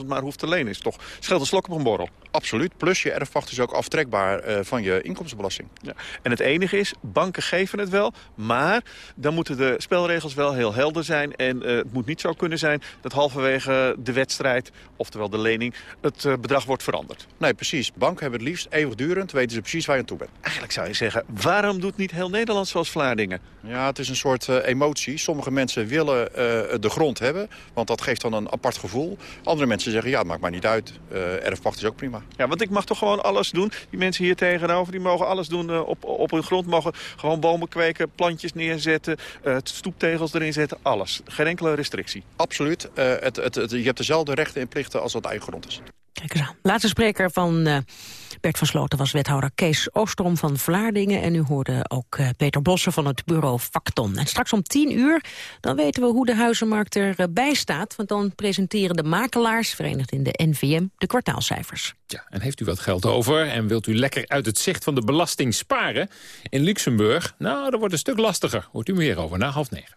Speaker 22: 180.000 maar hoeft te lenen. Is toch scheelt een slok op een borrel?
Speaker 23: Absoluut. Plus je erfpacht is ook aftrekbaar uh, van je inkomstenbelasting.
Speaker 22: Ja. En het enige is, banken geven het wel... maar dan moeten de spelregels wel heel helder zijn. En uh, het moet niet zo kunnen zijn dat halverwege de wedstrijd... oftewel de lening, het uh, bedrag wordt veranderd.
Speaker 23: Nee, precies. Banken hebben het liefst eeuwigdurend. Weten ze precies waar je aan toe bent.
Speaker 22: Eigenlijk zou je zeggen, waarom doet niet heel Nederland zoals Vlaardingen?
Speaker 23: Ja, het is een soort uh, emotie. Sommige mensen willen uh, de grond hebben, want dat geeft dan een apart gevoel. Andere mensen zeggen, ja, het maakt maar niet uit. Uh, erfpacht is ook prima.
Speaker 22: Ja, want ik mag toch gewoon alles doen? Die mensen hier tegenover, die mogen alles doen op, op hun grond. Mogen gewoon bomen kweken, plantjes neerzetten, stoeptegels erin zetten, alles. Geen enkele restrictie.
Speaker 23: Absoluut. Het, het, het, je hebt dezelfde rechten en plichten als dat eigen grond is.
Speaker 3: Kijk eens aan. Laatste spreker van uh, Bert van Sloten was wethouder Kees Oostrom van Vlaardingen. En u hoorde ook uh, Peter Bossen van het bureau Facton. En straks om tien uur dan weten we hoe de huizenmarkt erbij staat. Want dan presenteren de makelaars, verenigd in de NVM, de kwartaalcijfers.
Speaker 2: Ja, en heeft u wat geld over en wilt u lekker uit het zicht van de belasting sparen? In Luxemburg, nou, dat wordt een stuk lastiger. Hoort u meer over na half negen.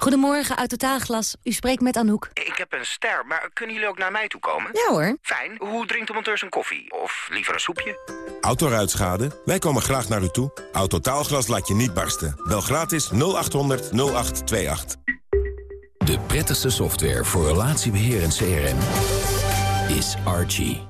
Speaker 25: Goedemorgen, Autotaalglas. U spreekt met Anouk.
Speaker 26: Ik heb een ster, maar kunnen jullie ook naar mij toe komen?
Speaker 25: Ja hoor.
Speaker 26: Fijn. Hoe drinkt de monteur zijn koffie? Of liever een soepje?
Speaker 27: Autoruitschade? Wij komen graag naar u toe. Autotaalglas laat je niet barsten. Bel gratis 0800 0828.
Speaker 28: De prettigste software voor relatiebeheer en CRM is Archie.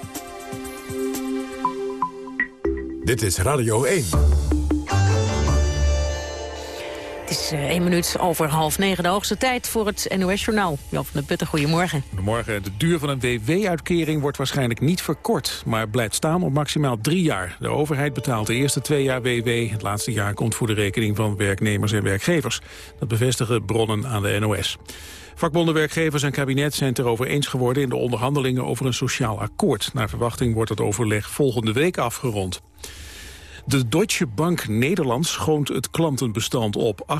Speaker 29: Dit is Radio 1.
Speaker 3: Het is uh, één minuut over half negen. De hoogste tijd voor het NOS-journaal. Jan van der Putten, goedemorgen.
Speaker 4: Goedemorgen. De duur van een WW-uitkering wordt waarschijnlijk niet verkort... maar blijft staan op maximaal drie jaar. De overheid betaalt de eerste twee jaar WW. Het laatste jaar komt voor de rekening van werknemers en werkgevers. Dat bevestigen bronnen aan de NOS. Vakbonden, werkgevers en kabinet zijn het erover eens geworden... in de onderhandelingen over een sociaal akkoord. Naar verwachting wordt het overleg volgende week afgerond. De Deutsche Bank Nederland schoont het klantenbestand op.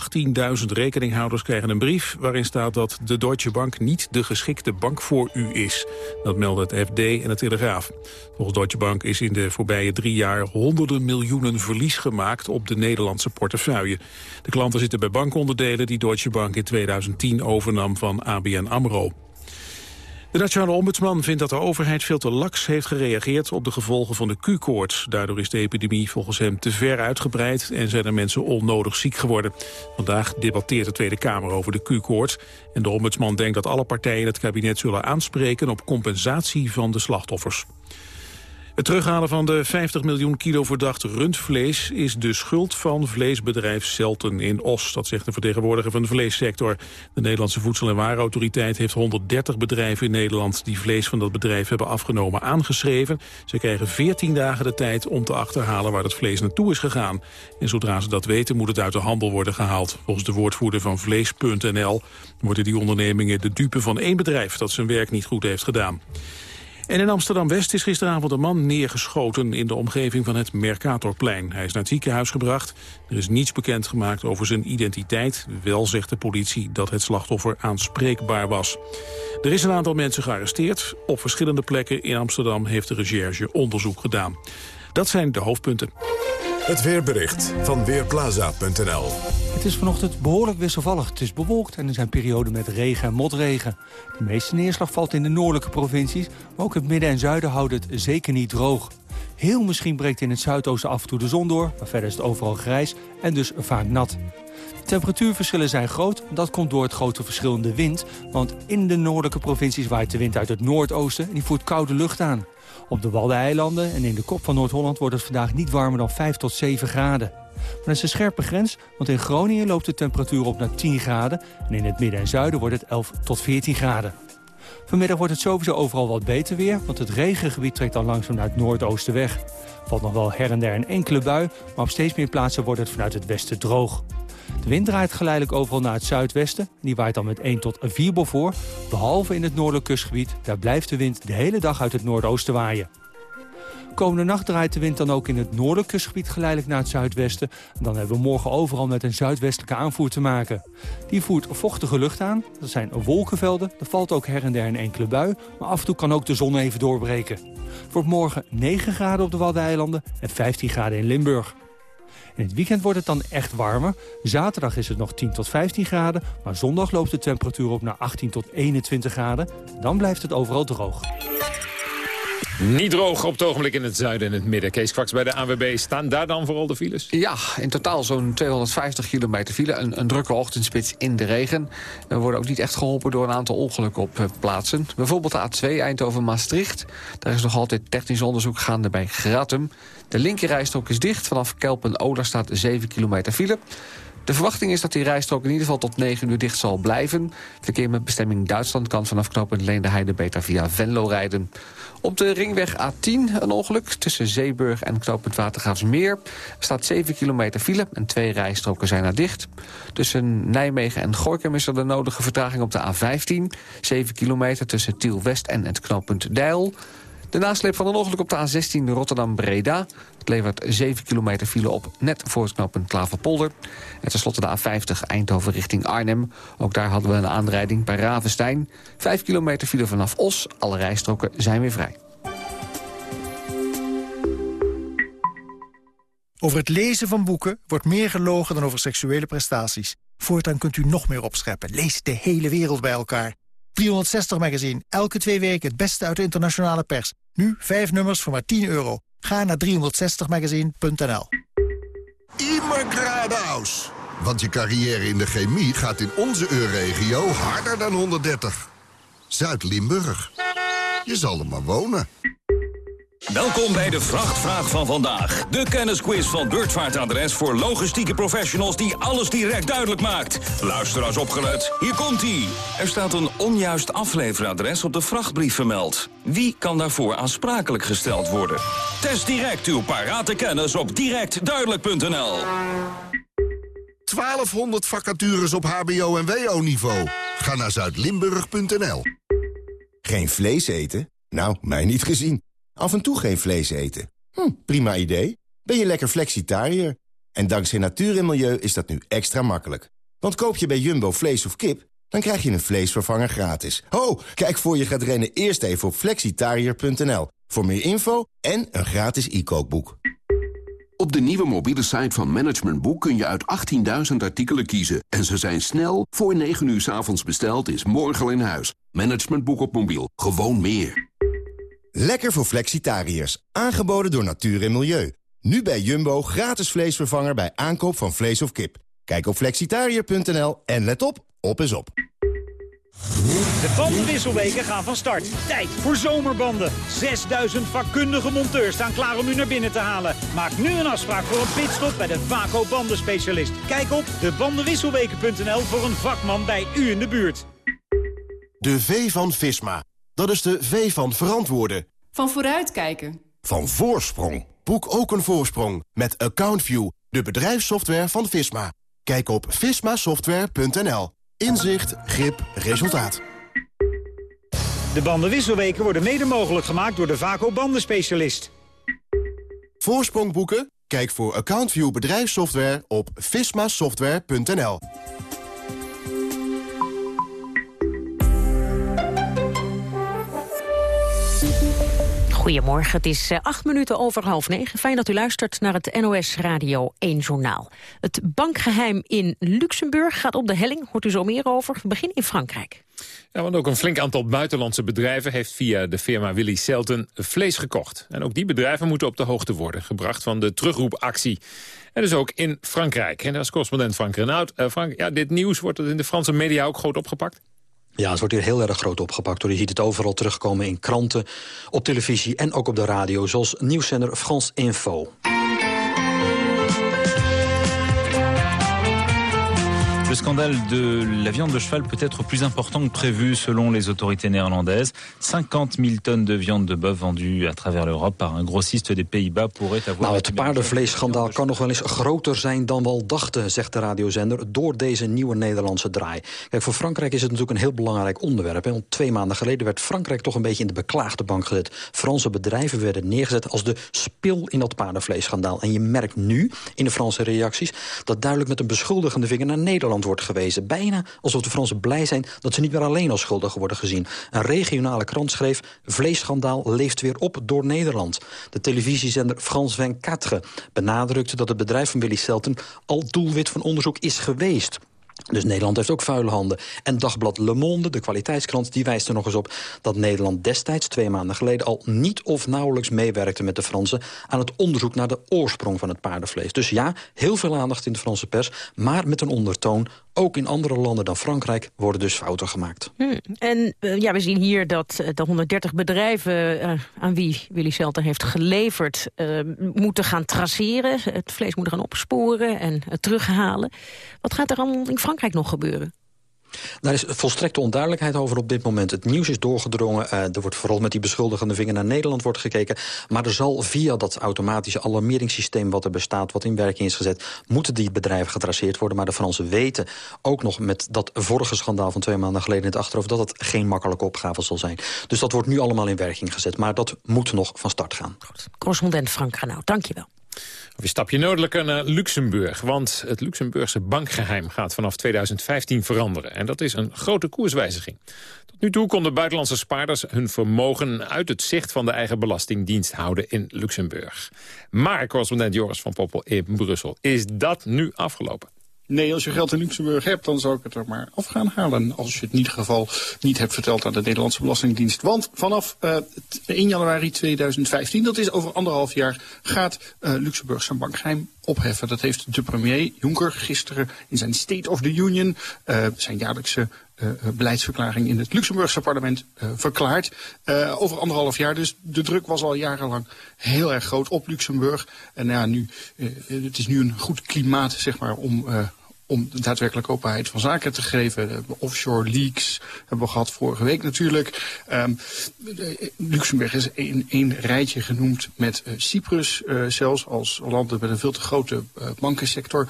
Speaker 4: 18.000 rekeninghouders krijgen een brief waarin staat dat de Deutsche Bank niet de geschikte bank voor u is. Dat melden het FD en de Telegraaf. Volgens Deutsche Bank is in de voorbije drie jaar honderden miljoenen verlies gemaakt op de Nederlandse portefeuille. De klanten zitten bij bankonderdelen die Deutsche Bank in 2010 overnam van ABN AMRO. De nationale ombudsman vindt dat de overheid veel te laks heeft gereageerd op de gevolgen van de Q-koorts. Daardoor is de epidemie volgens hem te ver uitgebreid en zijn er mensen onnodig ziek geworden. Vandaag debatteert de Tweede Kamer over de Q-koorts. En de ombudsman denkt dat alle partijen het kabinet zullen aanspreken op compensatie van de slachtoffers. Het terughalen van de 50 miljoen kilo verdacht rundvlees is de schuld van vleesbedrijf Selten in Os. Dat zegt een vertegenwoordiger van de vleessector. De Nederlandse Voedsel- en Warenautoriteit heeft 130 bedrijven in Nederland die vlees van dat bedrijf hebben afgenomen aangeschreven. Ze krijgen 14 dagen de tijd om te achterhalen waar het vlees naartoe is gegaan. En zodra ze dat weten moet het uit de handel worden gehaald. Volgens de woordvoerder van Vlees.nl worden die ondernemingen de dupe van één bedrijf dat zijn werk niet goed heeft gedaan. En in Amsterdam-West is gisteravond een man neergeschoten in de omgeving van het Mercatorplein. Hij is naar het ziekenhuis gebracht. Er is niets bekend gemaakt over zijn identiteit. Wel zegt de politie dat het slachtoffer aanspreekbaar was. Er is een aantal mensen gearresteerd. Op verschillende plekken in Amsterdam heeft de recherche onderzoek gedaan. Dat zijn de hoofdpunten.
Speaker 29: Het weerbericht van Weerplaza.nl
Speaker 30: Het is vanochtend behoorlijk wisselvallig. Het is bewolkt en er zijn perioden met regen en motregen. De meeste neerslag valt in de noordelijke provincies... maar ook het midden en zuiden houdt het zeker niet droog. Heel misschien breekt in het zuidoosten af en toe de zon door... maar verder is het overal grijs en dus vaak nat. De temperatuurverschillen zijn groot. Dat komt door het grote verschil in de wind. Want in de noordelijke provincies waait de wind uit het noordoosten... en die voert koude lucht aan. Op de Waddeneilanden en in de kop van Noord-Holland wordt het vandaag niet warmer dan 5 tot 7 graden. Maar dat is een scherpe grens, want in Groningen loopt de temperatuur op naar 10 graden... en in het midden en zuiden wordt het 11 tot 14 graden. Vanmiddag wordt het sowieso overal wat beter weer... want het regengebied trekt dan langzaam naar het noordoosten weg. Valt nog wel her en der een enkele bui... maar op steeds meer plaatsen wordt het vanuit het westen droog. De wind draait geleidelijk overal naar het zuidwesten. Die waait dan met 1 tot 4 bof voor. Behalve in het noordelijk kustgebied. Daar blijft de wind de hele dag uit het noordoosten waaien. Komende nacht draait de wind dan ook in het noordelijk kustgebied geleidelijk naar het zuidwesten. En dan hebben we morgen overal met een zuidwestelijke aanvoer te maken. Die voert vochtige lucht aan. Dat zijn wolkenvelden. Er valt ook her en der een enkele bui. Maar af en toe kan ook de zon even doorbreken. Voor morgen 9 graden op de Waddeneilanden en 15 graden in Limburg. In het weekend wordt het dan echt warmer. Zaterdag is het nog 10 tot 15 graden. Maar zondag loopt de temperatuur op naar 18 tot 21 graden. Dan blijft het overal droog.
Speaker 2: Niet droog op het ogenblik in het zuiden en het midden. Kees Kwaks bij de AWB. Staan daar dan vooral de files?
Speaker 8: Ja, in totaal zo'n 250 kilometer file. Een, een, drukke ochtendspits in de regen. We worden ook niet echt geholpen door een aantal ongelukken op uh, plaatsen. Bijvoorbeeld de A2 Eindhoven-Maastricht. Daar is nog altijd technisch onderzoek gaande bij Gratum. De linkerrijstrook is dicht. Vanaf Kelpen-Oda staat 7 kilometer file. De verwachting is dat die rijstrook in ieder geval tot 9 uur dicht zal blijven. Verkeer met bestemming Duitsland kan vanaf knooppunt Leende Heide beter via Venlo rijden. Op de ringweg A10 een ongeluk tussen Zeeburg en knooppunt Watergraafsmeer. Er staat 7 kilometer file en twee rijstroken zijn er dicht. Tussen Nijmegen en Gorkum is er de nodige vertraging op de A15. 7 kilometer tussen Tiel-West en het knooppunt Deil. De nasleep van een ongeluk op de A16 Rotterdam-Breda. Het levert 7 kilometer file op net voor het knooppunt Klaverpolder. En tenslotte de A50 Eindhoven richting Arnhem. Ook daar hadden we een aanrijding bij Ravenstein. 5 kilometer file vanaf Os. Alle rijstroken zijn weer vrij.
Speaker 31: Over het lezen van boeken wordt meer gelogen dan over seksuele prestaties. Voortaan kunt u nog meer opscheppen. Lees de hele wereld bij elkaar. 360 Magazine, elke twee weken het beste uit de internationale pers. Nu vijf nummers voor maar 10 euro. Ga naar 360magazine.nl
Speaker 32: Immer geradeaus. Want je carrière in de chemie gaat in onze EU-regio harder dan 130. Zuid-Limburg. Je zal er maar wonen.
Speaker 33: Welkom bij de Vrachtvraag van vandaag. De kennisquiz van Beurtvaartadres voor logistieke professionals die alles direct duidelijk maakt. Luister als opgelet. Hier komt-ie. Er staat een onjuist afleveradres op de vrachtbrief vermeld. Wie kan daarvoor aansprakelijk gesteld worden? Test direct uw parate kennis op directduidelijk.nl.
Speaker 32: 1200 vacatures op hbo- en wo-niveau. Ga naar zuidlimburg.nl.
Speaker 34: Geen vlees eten? Nou, mij niet gezien. Af en toe geen vlees eten. Hm, prima idee. Ben je lekker flexitariër? En dankzij natuur en milieu is dat nu extra makkelijk. Want koop je bij Jumbo vlees of kip, dan krijg je een vleesvervanger gratis. Ho, kijk voor je gaat rennen eerst even op flexitariër.nl. Voor meer info en een gratis e-kookboek.
Speaker 35: Op de nieuwe mobiele site van Management Boek kun je uit 18.000 artikelen kiezen. En ze zijn snel, voor 9 uur s avonds besteld, is morgen al in huis. Management Boek op mobiel, gewoon meer.
Speaker 34: Lekker voor flexitariërs. Aangeboden door natuur en milieu. Nu bij Jumbo gratis vleesvervanger bij aankoop van vlees of kip. Kijk op flexitariër.nl en let op, op is op.
Speaker 36: De bandenwisselweken gaan van start. Tijd voor zomerbanden. 6000 vakkundige monteurs staan klaar om u naar binnen te halen. Maak nu een afspraak voor een pitstop bij de Vaco bandenspecialist. Kijk op debandenwisselweken.nl voor een vakman bij u in de buurt.
Speaker 37: De V van Visma. Dat is de V van verantwoorden.
Speaker 38: Van vooruitkijken.
Speaker 37: Van voorsprong. Boek ook een voorsprong met AccountView, de bedrijfssoftware van Visma. Kijk op vismasoftware.nl. Inzicht, grip, resultaat.
Speaker 36: De bandenwisselweken worden mede mogelijk gemaakt door de Vaco bandenspecialist.
Speaker 37: Voorsprong boeken? Kijk voor AccountView bedrijfssoftware op vismasoftware.nl.
Speaker 3: Goedemorgen, het is eh, acht minuten over half negen. Fijn dat u luistert naar het NOS Radio 1 Journaal. Het bankgeheim in Luxemburg gaat op de helling. Hoort u zo meer over. We beginnen in Frankrijk.
Speaker 2: Ja, want ook een flink aantal buitenlandse bedrijven heeft via de firma Willy Selten vlees gekocht. En ook die bedrijven moeten op de hoogte worden gebracht van de terugroepactie. En dus ook in Frankrijk. En als correspondent Frank Renaud. Uh, Frank, ja, dit nieuws wordt het in de Franse media ook groot opgepakt?
Speaker 39: Ja, het wordt hier heel erg groot opgepakt. Hoor. Je ziet het overal terugkomen in kranten, op televisie en ook op de radio. Zoals nieuwszender France Info.
Speaker 40: Le scandale de la viande de cheval peut être plus important que prévu selon les autorités néerlandaises. 50 000 tonnes de viande de bœuf vendues à travers l'Europe par un grossiste des Pays-Bas pourrait avoir...
Speaker 39: Nou, het paardenvleesschandaal kan nog wel eens groter zijn dan we al dachten, zegt de radiozender, door deze nieuwe Nederlandse draai. Kijk, voor Frankrijk is het natuurlijk een heel belangrijk onderwerp. Want twee maanden geleden werd Frankrijk toch een beetje in de beklaagde bank gezet. Franse bedrijven werden neergezet als de spil in dat paardenvleesschandaal. En je merkt nu, in de Franse reacties, dat duidelijk met een beschuldigende vinger naar Nederland wordt gewezen. Bijna alsof de Fransen blij zijn dat ze niet meer alleen als schuldig worden gezien. Een regionale krant schreef... vleesschandaal leeft weer op door Nederland. De televisiezender France 24 benadrukte dat het bedrijf van Willy Selten... al doelwit van onderzoek is geweest. Dus Nederland heeft ook vuile handen. En dagblad Le Monde, de kwaliteitskrant, die wijst er nog eens op... dat Nederland destijds, twee maanden geleden... al niet of nauwelijks meewerkte met de Fransen... aan het onderzoek naar de oorsprong van het paardenvlees. Dus ja, heel veel aandacht in de Franse pers... maar met een ondertoon Ook in andere landen dan Frankrijk worden dus fouten gemaakt.
Speaker 3: Hm. En uh, ja, we zien hier dat uh, de 130 bedrijven uh, aan wie Willy Selter heeft geleverd... moeten gaan traceren, het vlees moeten gaan opsporen en terughalen. Wat gaat er allemaal in Frankrijk nog gebeuren?
Speaker 39: Daar is volstrekte onduidelijkheid over op dit moment. Het nieuws is doorgedrongen. Uh, er wordt vooral met die beschuldigende vinger naar Nederland wordt gekeken. Maar er zal via dat automatische alarmeringssysteem wat er bestaat... wat in werking is gezet, moeten die bedrijven getraceerd worden. Maar de Fransen weten ook nog met dat vorige schandaal van twee maanden geleden... in het achterhoofd dat het geen makkelijke opgave zal zijn. Dus dat wordt nu allemaal in werking gezet. Maar dat moet nog van start gaan.
Speaker 3: Goed. Correspondent Frank Granau, dank je wel.
Speaker 2: Of een stapje noordelijker naar Luxemburg. Want het Luxemburgse bankgeheim gaat vanaf 2015 veranderen. En dat is een grote koerswijziging. Tot nu toe konden buitenlandse spaarders hun vermogen... uit het zicht van de eigen belastingdienst houden in Luxemburg. Maar, correspondent Joris van Poppel in Brussel, is dat nu afgelopen?
Speaker 41: Nee, als je geld in Luxemburg hebt, dan zou ik het er maar af gaan halen. Als je het in ieder geval niet hebt verteld aan de Nederlandse Belastingdienst. Want vanaf uh, 1 januari 2015, dat is over anderhalf jaar, gaat uh, Luxemburg zijn bankgeheim opheffen. Dat heeft de premier Juncker gisteren in zijn State of the Union, uh, zijn jaarlijkse beleidsverklaring in het Luxemburgse parlement verklaard. Over anderhalf jaar dus. De druk was al jarenlang heel erg groot op Luxemburg. En ja, nu, het is nu een goed klimaat zeg maar, om om de daadwerkelijk openheid van zaken te geven. Offshore leaks hebben we gehad vorige week natuurlijk. Um, Luxemburg is in één rijtje genoemd met uh, Cyprus, uh, zelfs als landen met een veel te grote bankensector.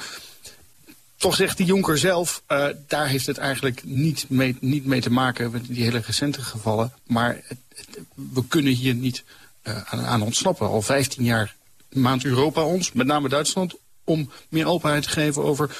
Speaker 41: Toch zegt die Jonker zelf, daar heeft het eigenlijk niet mee, niet mee te maken met die hele recente gevallen. Maar we kunnen hier niet aan, aan ontsnappen. Al 15 jaar maand Europa ons, met name Duitsland, om meer openheid te geven over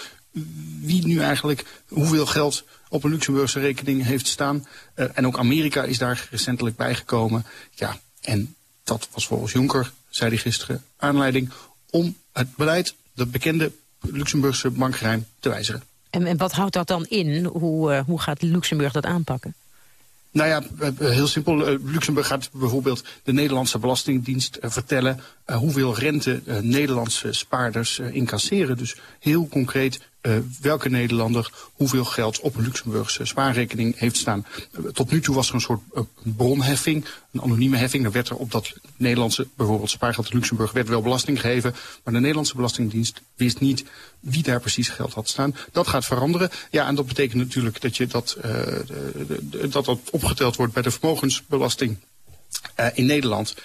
Speaker 41: wie nu eigenlijk hoeveel geld op een Luxemburgse rekening heeft staan. Uh, en ook Amerika is daar recentelijk bijgekomen. Ja, en dat was volgens Juncker, zei hij gisteren, aanleiding om het beleid, dat bekende Luxemburgse bankgeheim, te wijzigen.
Speaker 3: En, en wat houdt dat dan in? Hoe, uh, hoe gaat Luxemburg dat aanpakken?
Speaker 41: Nou ja, heel simpel. Luxemburg gaat bijvoorbeeld de Nederlandse Belastingdienst vertellen hoeveel rente Nederlandse spaarders incasseren. Dus heel concreet uh, welke Nederlander hoeveel geld op een Luxemburgse spaarrekening heeft staan. Uh, tot nu toe was er een soort uh, bronheffing, een anonieme heffing. Er werd er op dat Nederlandse, bijvoorbeeld spaargeld in Luxemburg, werd wel belasting gegeven. Maar de Nederlandse Belastingdienst wist niet wie daar precies geld had staan. Dat gaat veranderen. Ja, en dat betekent natuurlijk dat je dat, dat, dat opgeteld wordt bij de vermogensbelasting in Nederland.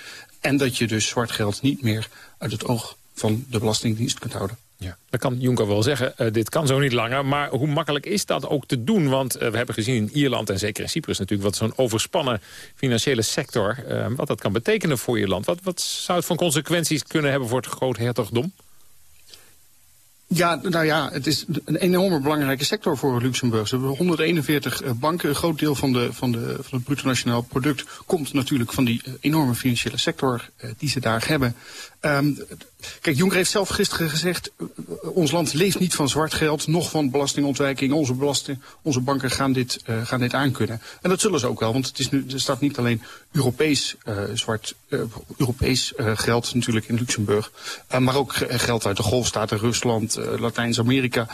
Speaker 41: En dat je dus zwart geld niet meer uit het oog van de Belastingdienst kunt houden.
Speaker 2: Ja, dan kan Juncker wel zeggen, uh, dit kan zo niet langer. Maar hoe makkelijk is dat ook te doen? Want uh, we hebben gezien in Ierland en zeker in Cyprus natuurlijk... wat zo'n overspannen financiële sector, uh, wat dat kan betekenen voor je land. Wat, wat zou het van consequenties kunnen hebben voor het groothertogdom?
Speaker 41: Ja, nou ja, het is een enorme belangrijke sector voor Luxemburg. Ze hebben 141 banken. Een groot deel van, de, van, de, van het bruto nationaal product komt natuurlijk van die enorme financiële sector uh, die ze daar hebben. Um, kijk, Juncker heeft zelf gisteren gezegd... Ons land leeft niet van zwart geld, nog van belastingontwijking. Onze, belasting, onze banken gaan dit, gaan dit aankunnen. En dat zullen ze ook wel, want het is nu, er staat niet alleen Europees, uh, zwart, uh, Europees uh, geld natuurlijk in Luxemburg... Maar ook geld uit de golfstaten, Rusland, Latijns-Amerika...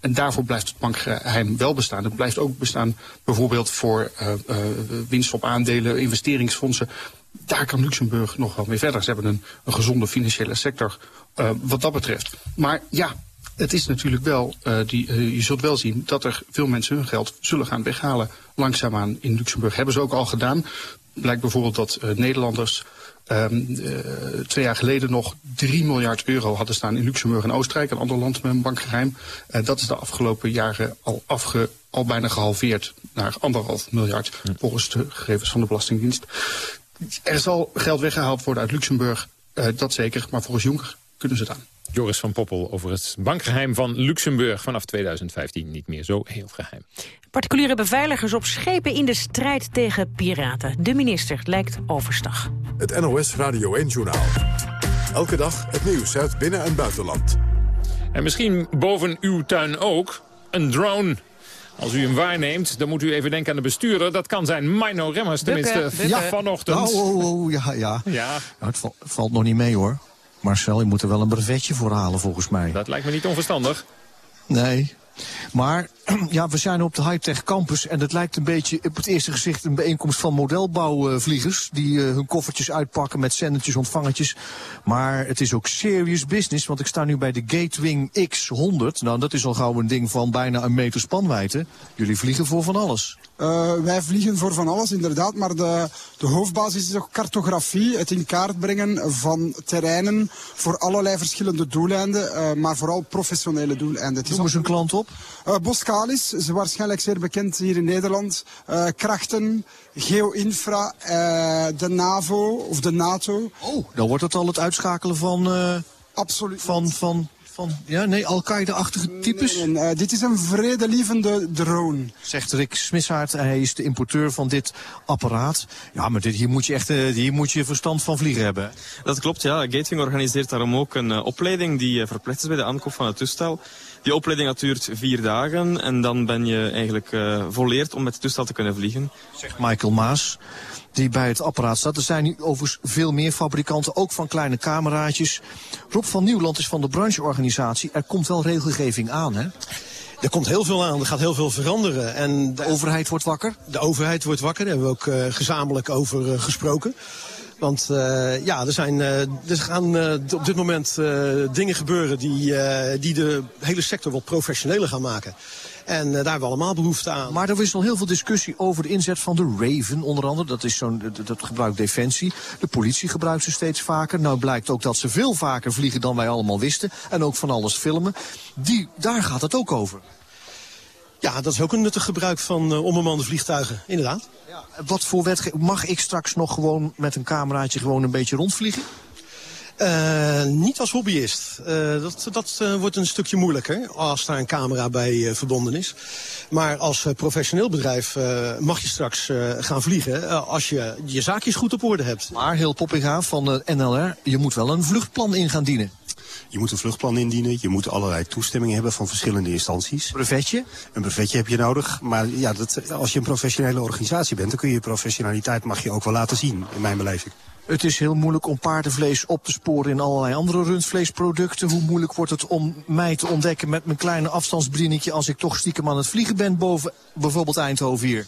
Speaker 41: En daarvoor blijft het bankgeheim wel bestaan. Het blijft ook bestaan bijvoorbeeld voor winst op aandelen, investeringsfondsen daar kan Luxemburg nog wel mee verder. Ze hebben een, een gezonde financiële sector wat dat betreft. Maar ja, het is natuurlijk wel, die, je zult wel zien dat er veel mensen hun geld zullen gaan weghalen. Langzaamaan in Luxemburg hebben ze ook al gedaan. Blijkt bijvoorbeeld dat uh, Nederlanders um, uh, twee jaar geleden nog 3 miljard euro hadden staan in Luxemburg en Oostenrijk. Een ander land met een bankgeheim. Uh, dat is de afgelopen jaren al, afge, al bijna gehalveerd naar anderhalf miljard. Volgens de gegevens van de Belastingdienst. Er zal geld weggehaald worden uit Luxemburg, dat zeker. Maar volgens Juncker kunnen ze het aan.
Speaker 2: Joris van Poppel over het bankgeheim van Luxemburg. Vanaf 2015 niet meer zo heel geheim.
Speaker 3: Particuliere beveiligers op schepen in de strijd tegen piraten. De minister lijkt overstag.
Speaker 1: Het NOS Radio 1-journaal. Elke dag het nieuws uit binnen- en buitenland.
Speaker 2: En misschien boven uw tuin ook een drone als u hem waarneemt, dan moet u even denken aan de bestuurder. Dat kan zijn Mino Remmers, tenminste. Ja. vanochtend.
Speaker 42: Oh, oh, oh, ja, ja. ja. Nou, het val, valt nog niet mee, hoor. Marcel, je moet er wel een brevetje voor halen, volgens mij.
Speaker 2: Dat lijkt me niet onverstandig.
Speaker 42: Nee.
Speaker 19: Maar *clears throat* ja, we zijn op de high-tech campus en het lijkt een beetje op het eerste gezicht een bijeenkomst van modelbouwvliegers. die uh, hun koffertjes uitpakken met zendertjes, ontvangertjes. Maar het is ook serious business, want ik sta nu bij de Gatewing X100. Nou, dat is al gauw een ding van bijna een meter spanwijdte. Jullie vliegen voor van alles.
Speaker 43: Uh, wij vliegen voor van alles, inderdaad. Maar de, de hoofdbasis is ook cartografie. Het in kaart brengen van terreinen voor allerlei verschillende doeleinden. Uh, maar vooral professionele doeleinden.
Speaker 19: Noem eens een klant op.
Speaker 43: Uh, Boskalis is waarschijnlijk zeer bekend hier in Nederland. krachten, geo-infra, de NAVO of de NATO.
Speaker 19: Oh, dan wordt het al het uitschakelen van...
Speaker 43: Absoluut.
Speaker 19: Van, van van, ja, nee, Al-Qaeda-achtige types?
Speaker 43: Nee, nee, uh, dit is een vredelievende drone.
Speaker 19: Zegt Rick Smissaert, hij is de importeur van dit apparaat. Ja, maar dit, hier, moet je echt, uh, hier moet je verstand van vliegen hebben.
Speaker 15: Dat klopt, ja. Gatewing organiseert daarom ook een uh, opleiding die verplicht is bij de aankoop van het toestel. Die opleiding dat duurt vier dagen en dan ben je eigenlijk volleerd om met het toestel te kunnen vliegen.
Speaker 19: Zegt Michael Maas die bij het apparaat staat. Er zijn nu overigens veel meer fabrikanten, ook van kleine cameraatjes. Rob van Nieuwland is van de brancheorganisatie. Er komt wel regelgeving aan, hè?
Speaker 38: Er komt heel veel aan, er gaat heel veel veranderen. En
Speaker 19: de overheid wordt wakker?
Speaker 38: De overheid wordt wakker, daar hebben we ook uh, gezamenlijk over uh, gesproken. Want uh, ja, er, zijn, uh, er gaan uh, op dit moment dingen gebeuren die, die de hele sector wat professioneler gaan maken. En uh, daar hebben we allemaal behoefte aan.
Speaker 19: Maar er is al heel veel discussie over de inzet van de Raven, onder andere. Dat, is zo'n, dat, dat gebruikt Defensie. De politie gebruikt ze steeds vaker. Nou blijkt ook dat ze veel vaker vliegen dan wij allemaal wisten. En ook van alles filmen. Die, daar gaat het ook over.
Speaker 38: Ja, dat is ook een nuttig gebruik van uh, onbemande vliegtuigen, inderdaad.
Speaker 19: Ja. Wat voor wetgeving? Mag ik straks nog gewoon met een cameraatje gewoon een beetje rondvliegen?
Speaker 38: Uh, niet als hobbyist. Uh, dat dat uh, wordt een stukje moeilijker als daar een camera bij verbonden is. Maar als professioneel bedrijf mag je straks gaan vliegen als je je zaakjes goed op orde hebt.
Speaker 19: Maar heel Poppinga van de NLR, je moet wel een vluchtplan in gaan dienen.
Speaker 38: Je moet een vluchtplan indienen. Je moet allerlei toestemmingen hebben van verschillende instanties.
Speaker 19: Brevetje?
Speaker 38: Een brevetje heb je nodig. Maar ja, dat, als je een professionele organisatie bent... dan kun je je professionaliteit mag je ook wel laten zien, in mijn beleving.
Speaker 19: Het is heel moeilijk om paardenvlees op te sporen in allerlei andere rundvleesproducten. Hoe moeilijk wordt het om mij te ontdekken met mijn kleine afstandsbedieningje... als ik toch stiekem aan het vliegen ben boven bijvoorbeeld Eindhoven hier?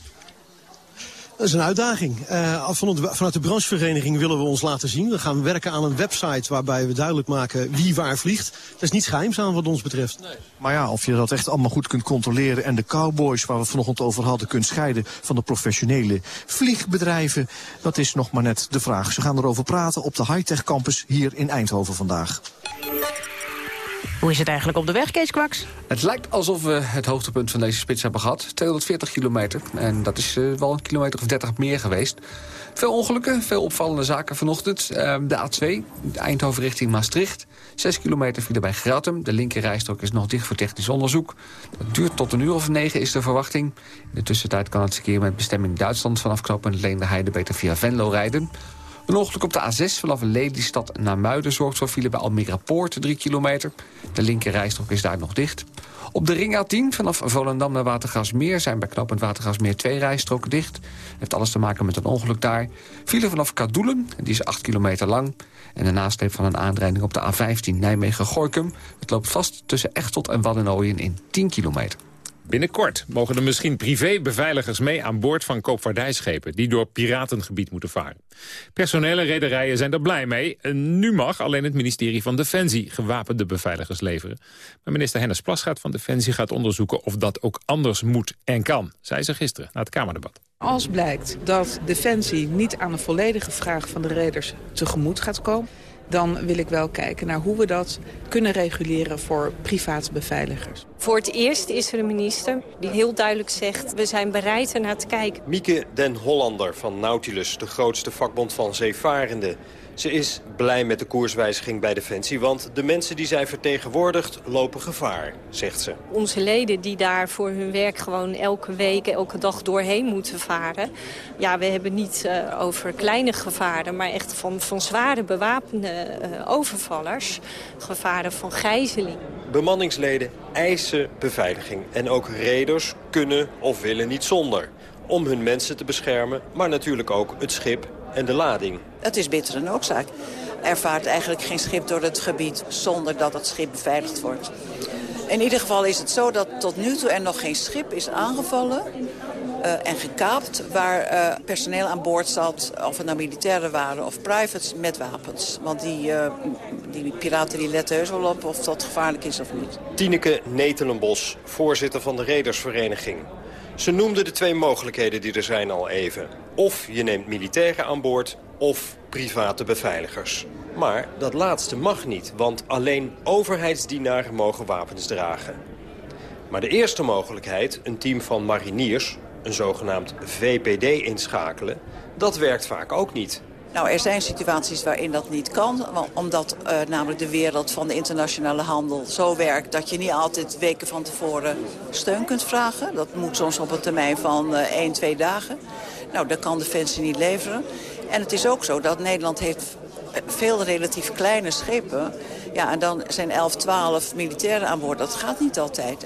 Speaker 38: Dat is een uitdaging. Uh, vanuit de branchevereniging willen we ons laten zien. We gaan werken aan een website waarbij we duidelijk maken wie waar vliegt. Dat is niet geheimzaam wat ons betreft. Nee.
Speaker 19: Maar ja, of je dat echt allemaal goed kunt controleren... en de cowboys waar we vanochtend over hadden kunt scheiden... van de professionele vliegbedrijven, dat is nog maar net de vraag. Ze gaan erover praten op de high-tech campus hier in Eindhoven vandaag.
Speaker 3: Hoe is het eigenlijk op de weg, Kees Kwaks?
Speaker 8: Het lijkt alsof we het hoogtepunt van deze spits hebben gehad. 240 kilometer. En dat is uh, wel een kilometer of 30 meer geweest. Veel ongelukken, veel opvallende zaken vanochtend. Uh, de A2, Eindhoven richting Maastricht. 6 kilometer file bij Gratum. De linkerrijstrook is nog dicht voor technisch onderzoek. Dat duurt tot een uur of negen, is de verwachting. In de tussentijd kan het verkeer met bestemming Duitsland... vanaf knooppunt Leende Heide beter via Venlo rijden. Een ongeluk op de A6 vanaf Lelystad naar Muiden zorgt voor file bij Almere Poort, 3 kilometer. De linker rijstrook is daar nog dicht. Op de ring A10 vanaf Volendam naar Watergasmeer zijn bij knooppunt Watergasmeer twee rijstroken dicht. heeft alles te maken met een ongeluk daar. File vanaf Kadoelen, die is 8 kilometer lang. En de nasleep van een aanrijding op de A15 Nijmegen-Gorkum. Het loopt vast tussen Echtelt en Waddenooien in 10 kilometer.
Speaker 2: Binnenkort mogen er misschien privébeveiligers mee aan boord van koopvaardijschepen... die door piratengebied moeten varen. Personele rederijen zijn er blij mee. En nu mag alleen het ministerie van Defensie gewapende beveiligers leveren. Maar minister Hennis Plasgaard van Defensie gaat onderzoeken... of dat ook anders moet en kan, zei ze gisteren na het Kamerdebat.
Speaker 44: Als blijkt dat Defensie niet aan de volledige vraag van de reders tegemoet gaat komen dan wil ik wel kijken naar hoe we dat kunnen reguleren voor private beveiligers.
Speaker 45: Voor het eerst is er een minister die heel duidelijk zegt... we zijn bereid ernaar te kijken.
Speaker 46: Mieke den Hollander van Nautilus, de grootste vakbond van zeevarenden. Ze is blij met de koerswijziging bij Defensie... want de mensen die zij vertegenwoordigt lopen gevaar, zegt ze.
Speaker 45: Onze leden die daar voor hun werk gewoon elke week, elke dag doorheen moeten varen... ja, we hebben niet uh, over kleine gevaren... maar echt van, van zware bewapende uh, overvallers. Gevaren van gijzeling.
Speaker 46: Bemanningsleden eisen beveiliging. En ook reders kunnen of willen niet zonder. Om hun mensen te beschermen, maar natuurlijk ook het schip en de lading.
Speaker 47: Het is bitter een Er vaart eigenlijk geen schip door het gebied zonder dat het schip beveiligd wordt. In ieder geval is het zo dat tot nu toe er nog geen schip is aangevallen uh, en gekaapt... waar uh, personeel aan boord zat, of het nou militairen waren of privates, met wapens. Want die, uh, die piraten die letten heus wel op of dat gevaarlijk is of niet.
Speaker 48: Tineke Netelenbos, voorzitter van de Redersvereniging. Ze noemde de twee mogelijkheden die er zijn al even. Of je neemt militairen aan boord, of private beveiligers. Maar dat laatste mag niet, want alleen overheidsdienaren mogen wapens dragen. Maar de eerste mogelijkheid, een team van mariniers, een zogenaamd VPD inschakelen, dat werkt vaak ook niet.
Speaker 47: Nou, er zijn situaties waarin dat niet kan. Omdat uh, namelijk de wereld van de internationale handel zo werkt... dat je niet altijd weken van tevoren steun kunt vragen. Dat moet soms op een termijn van uh, 1, 2 dagen. Nou, dat kan Defensie niet leveren. En het is ook zo dat Nederland heeft veel relatief kleine schepen. Ja, en dan zijn 11, 12 militairen aan boord. Dat gaat niet altijd.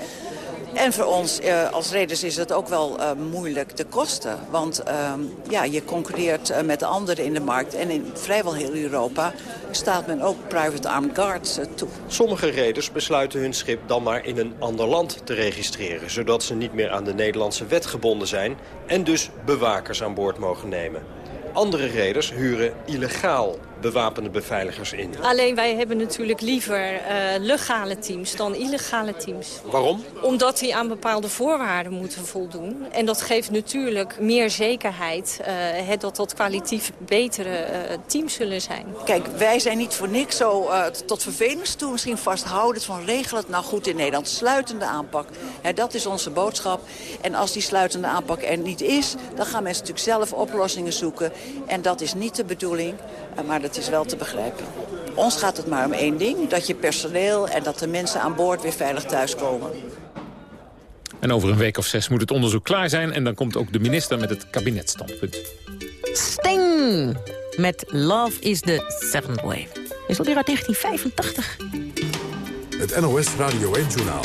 Speaker 47: En voor ons uh, als reders is het ook wel uh, moeilijk, de kosten. Want uh, ja, je concurreert uh, met anderen in de markt. En in vrijwel heel Europa staat men ook private armed guards toe.
Speaker 48: Sommige reders besluiten hun schip dan maar in een ander land te registreren... zodat ze niet meer aan de Nederlandse wet gebonden zijn... en dus bewakers aan boord mogen nemen. Andere reders huren illegaal bewapende beveiligers in.
Speaker 45: Alleen wij hebben natuurlijk liever uh, legale teams dan illegale teams.
Speaker 48: Waarom?
Speaker 45: Omdat die aan bepaalde voorwaarden moeten voldoen. En dat geeft natuurlijk meer zekerheid uh, dat dat kwalitatief betere uh, teams zullen zijn.
Speaker 47: Kijk, wij zijn niet voor niks zo tot vervelings toe misschien vasthoudend van regel het nou goed in Nederland. Sluitende aanpak. Hè, dat is onze boodschap. En als die sluitende aanpak er niet is, dan gaan mensen natuurlijk zelf oplossingen zoeken. En dat is niet de bedoeling. Maar dat is wel te begrijpen. Ons gaat het maar om één ding. Dat je personeel en dat de mensen aan boord weer veilig thuiskomen.
Speaker 2: En over een week of zes moet het onderzoek klaar zijn... en dan komt ook de minister met het kabinetstandpunt.
Speaker 3: Sting met Love is the Seventh Wave. Is alweer uit 1985.
Speaker 1: Het NOS Radio 1-journaal.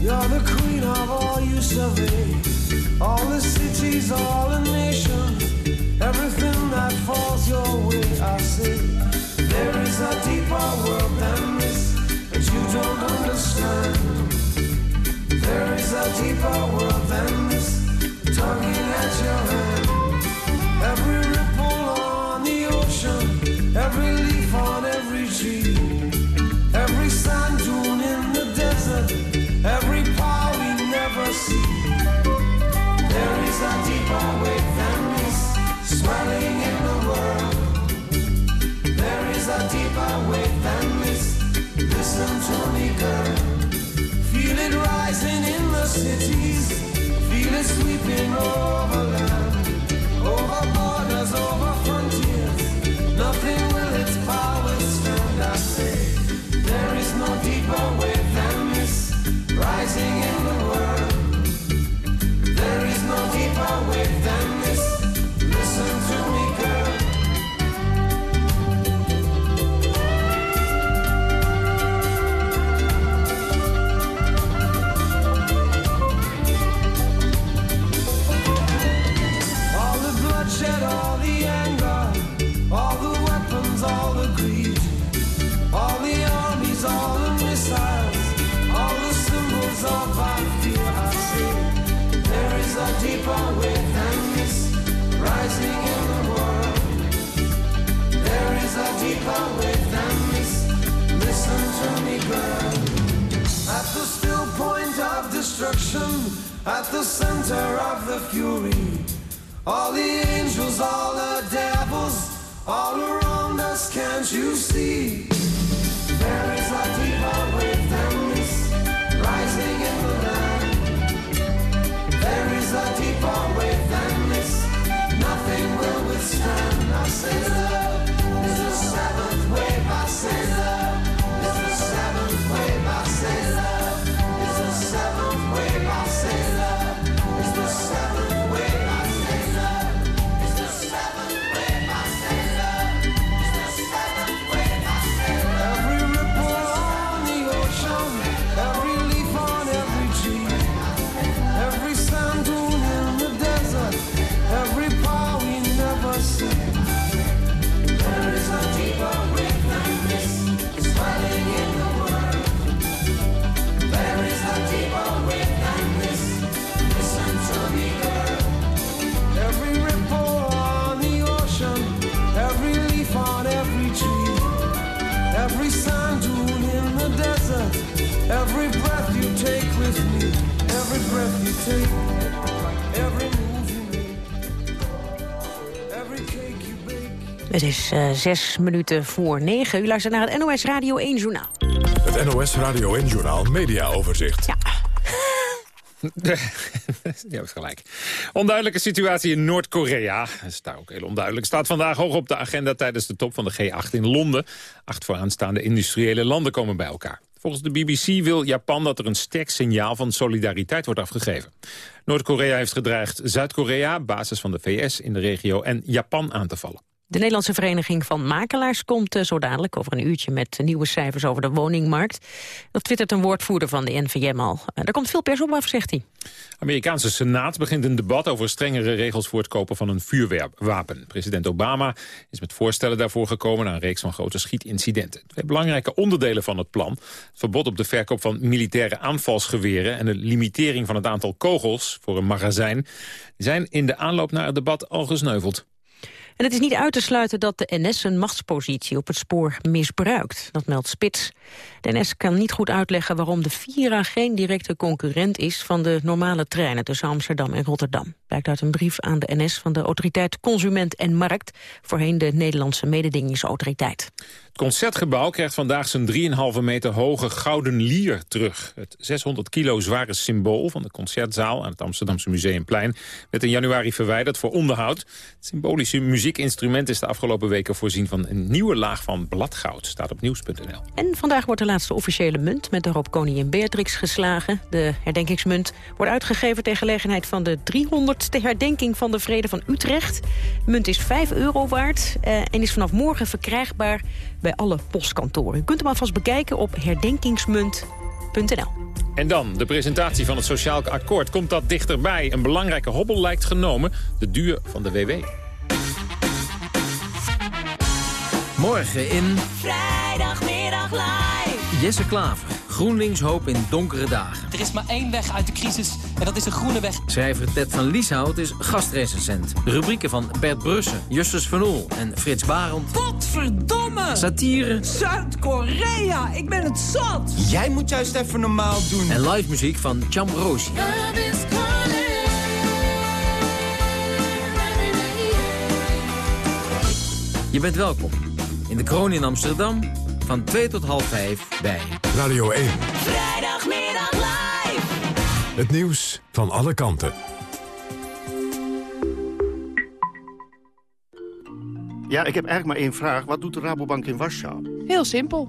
Speaker 1: You're the queen of all you survey. All the cities, all the nations, everything that falls your way, I say. There is a deeper world than this that you don't understand. There is a deeper world than this, tugging at your hand. Every cities. Feel it sweeping over the center of the fury, all the angels, all the devils, all around us, can't you see? There is a deeper wave than rising in the land. There is a deeper wave than. Nothing will withstand. I say love
Speaker 3: is eh, zes minuten voor negen. U luistert naar het NOS Radio 1 Journaal.
Speaker 49: Het NOS Radio en Journaal Media Overzicht.
Speaker 3: Ja. *laughs*
Speaker 2: Je hebt gelijk. Onduidelijke situatie in Noord-Korea. Dat is daar ook heel onduidelijk. Staat vandaag hoog op de agenda tijdens de top van de G8 in Londen. Acht vooraanstaande industriële landen komen bij elkaar. Volgens de BBC wil Japan dat er een sterk signaal van solidariteit wordt afgegeven. Noord-Korea heeft gedreigd Zuid-Korea, basis van de VS in de regio, en Japan aan te vallen.
Speaker 3: De Nederlandse Vereniging van Makelaars komt eh, zo dadelijk over een uurtje met nieuwe cijfers over de woningmarkt. Dat twittert een woordvoerder van de NVM al. Eh, Daar komt veel pers op af, zegt hij.
Speaker 2: Amerikaanse Senaat begint een debat over strengere regels voor het kopen van een vuurwapen. President Obama is met voorstellen daarvoor gekomen na een reeks van grote schietincidenten. Twee belangrijke onderdelen van het plan, het verbod op de verkoop van militaire aanvalsgeweren en de limitering van het aantal kogels voor een magazijn, zijn in de aanloop naar het debat al gesneuveld.
Speaker 3: En het is niet uit te sluiten dat de NS zijn machtspositie op het spoor misbruikt. Dat meldt Spits. De NS kan niet goed uitleggen waarom de Vira geen directe concurrent is... van de normale treinen tussen Amsterdam en Rotterdam. Blijkt uit een brief aan de NS van de autoriteit Consument en Markt... voorheen de Nederlandse mededingingsautoriteit.
Speaker 2: Het Concertgebouw krijgt vandaag zijn 3,5 meter hoge gouden lier terug. Het 600 kilo zware symbool van de Concertzaal aan het Amsterdamse Museumplein... werd in januari verwijderd voor onderhoud. Het symbolische muziekinstrument is de afgelopen weken voorzien van een nieuwe laag van bladgoud. Staat op nieuws.nl.
Speaker 3: En vandaag wordt de laatste officiële munt met daarop koningin Beatrix geslagen. De herdenkingsmunt wordt uitgegeven ter gelegenheid van de 300ste herdenking van de Vrede van Utrecht. De munt is 5 euro waard eh, en is vanaf morgen verkrijgbaar bij alle postkantoren. U kunt hem alvast bekijken op herdenkingsmunt.nl.
Speaker 2: En dan de presentatie van het Sociaal Akkoord. Komt dat dichterbij? Een belangrijke hobbel lijkt genomen. De duur van de WW.
Speaker 50: Morgen in
Speaker 51: Vrijdagmiddag live.
Speaker 50: Jesse Klaver. GroenLinks hoop in donkere dagen.
Speaker 52: Er is maar één weg uit de crisis en dat is de groene weg.
Speaker 50: Schrijver Ted van Lieshout is gastrecensent. Rubrieken van Bert Brussen, Justus Van Oel en Frits Barend.
Speaker 51: Potverdomme!
Speaker 50: Satire.
Speaker 51: Zuid-Korea, ik ben het zat!
Speaker 50: Jij moet juist even normaal doen. En live muziek van Chamrosi. Je bent welkom in de kroon in Amsterdam van 2 tot half 5 bij
Speaker 49: Radio 1.
Speaker 51: Vrijdagmiddag live.
Speaker 49: Het nieuws van alle kanten.
Speaker 53: Ja, ik heb eigenlijk maar één vraag. Wat doet de Rabobank in Warschau?
Speaker 54: Heel simpel.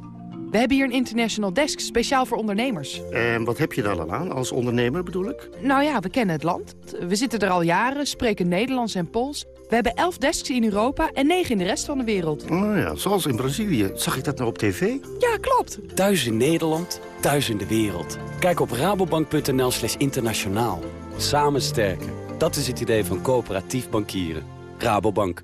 Speaker 54: We hebben hier een international desk speciaal voor ondernemers.
Speaker 53: En wat heb je daar dan aan, als ondernemer bedoel ik?
Speaker 54: Nou ja, we kennen het land. We zitten er al jaren, spreken Nederlands en Pools. We hebben elf desks in Europa en negen in de rest van de wereld.
Speaker 53: Oh ja, zoals in Brazilië. Zag ik dat nou op tv?
Speaker 54: Ja, klopt.
Speaker 55: Thuis in Nederland, thuis in de wereld. Kijk op rabobank.nl slash internationaal. Samen sterken. Dat is het idee van coöperatief bankieren. Rabobank.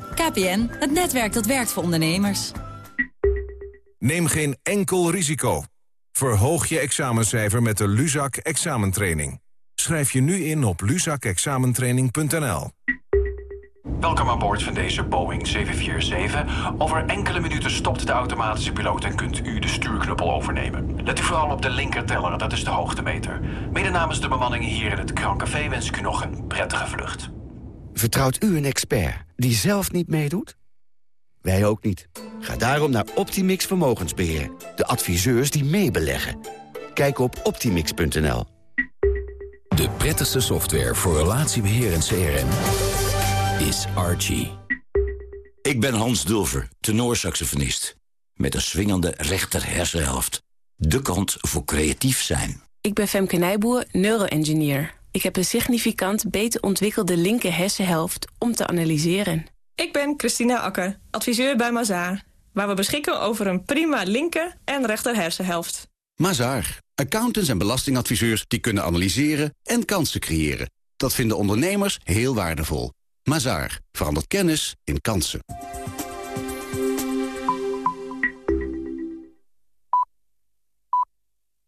Speaker 56: KPN, het netwerk dat werkt voor ondernemers.
Speaker 57: Neem geen enkel risico. Verhoog je examencijfer met de Luzak examentraining. Schrijf je nu in op luzakexamentraining.nl.
Speaker 58: Welkom aan boord van deze Boeing 747. Over enkele minuten stopt de automatische piloot en kunt u de stuurknuppel overnemen. Let u vooral op de linkerteller, dat is de hoogtemeter. Mede namens de bemanning hier in het Krancafé wens ik u nog een prettige vlucht.
Speaker 59: Vertrouwt u een expert die zelf niet meedoet? Wij ook niet. Ga daarom naar Optimix Vermogensbeheer. De adviseurs die meebeleggen. Kijk op optimix.nl.
Speaker 60: De prettigste software voor relatiebeheer en CRM is Archie.
Speaker 28: Ik ben Hans Dulver, tenorsaxofonist. Met een swingende rechter hersenhelft. De kant voor creatief zijn.
Speaker 61: Ik ben Femke Nijboer, neuroengineer. Ik heb een significant beter ontwikkelde linker hersenhelft om te analyseren.
Speaker 62: Ik ben Christina Akker, adviseur bij Mazaar. Waar we beschikken over een prima linker en rechter hersenhelft.
Speaker 63: Mazaar, accountants en belastingadviseurs die kunnen analyseren en kansen creëren.
Speaker 28: Dat vinden ondernemers heel waardevol. Mazaar. Verandert kennis in kansen.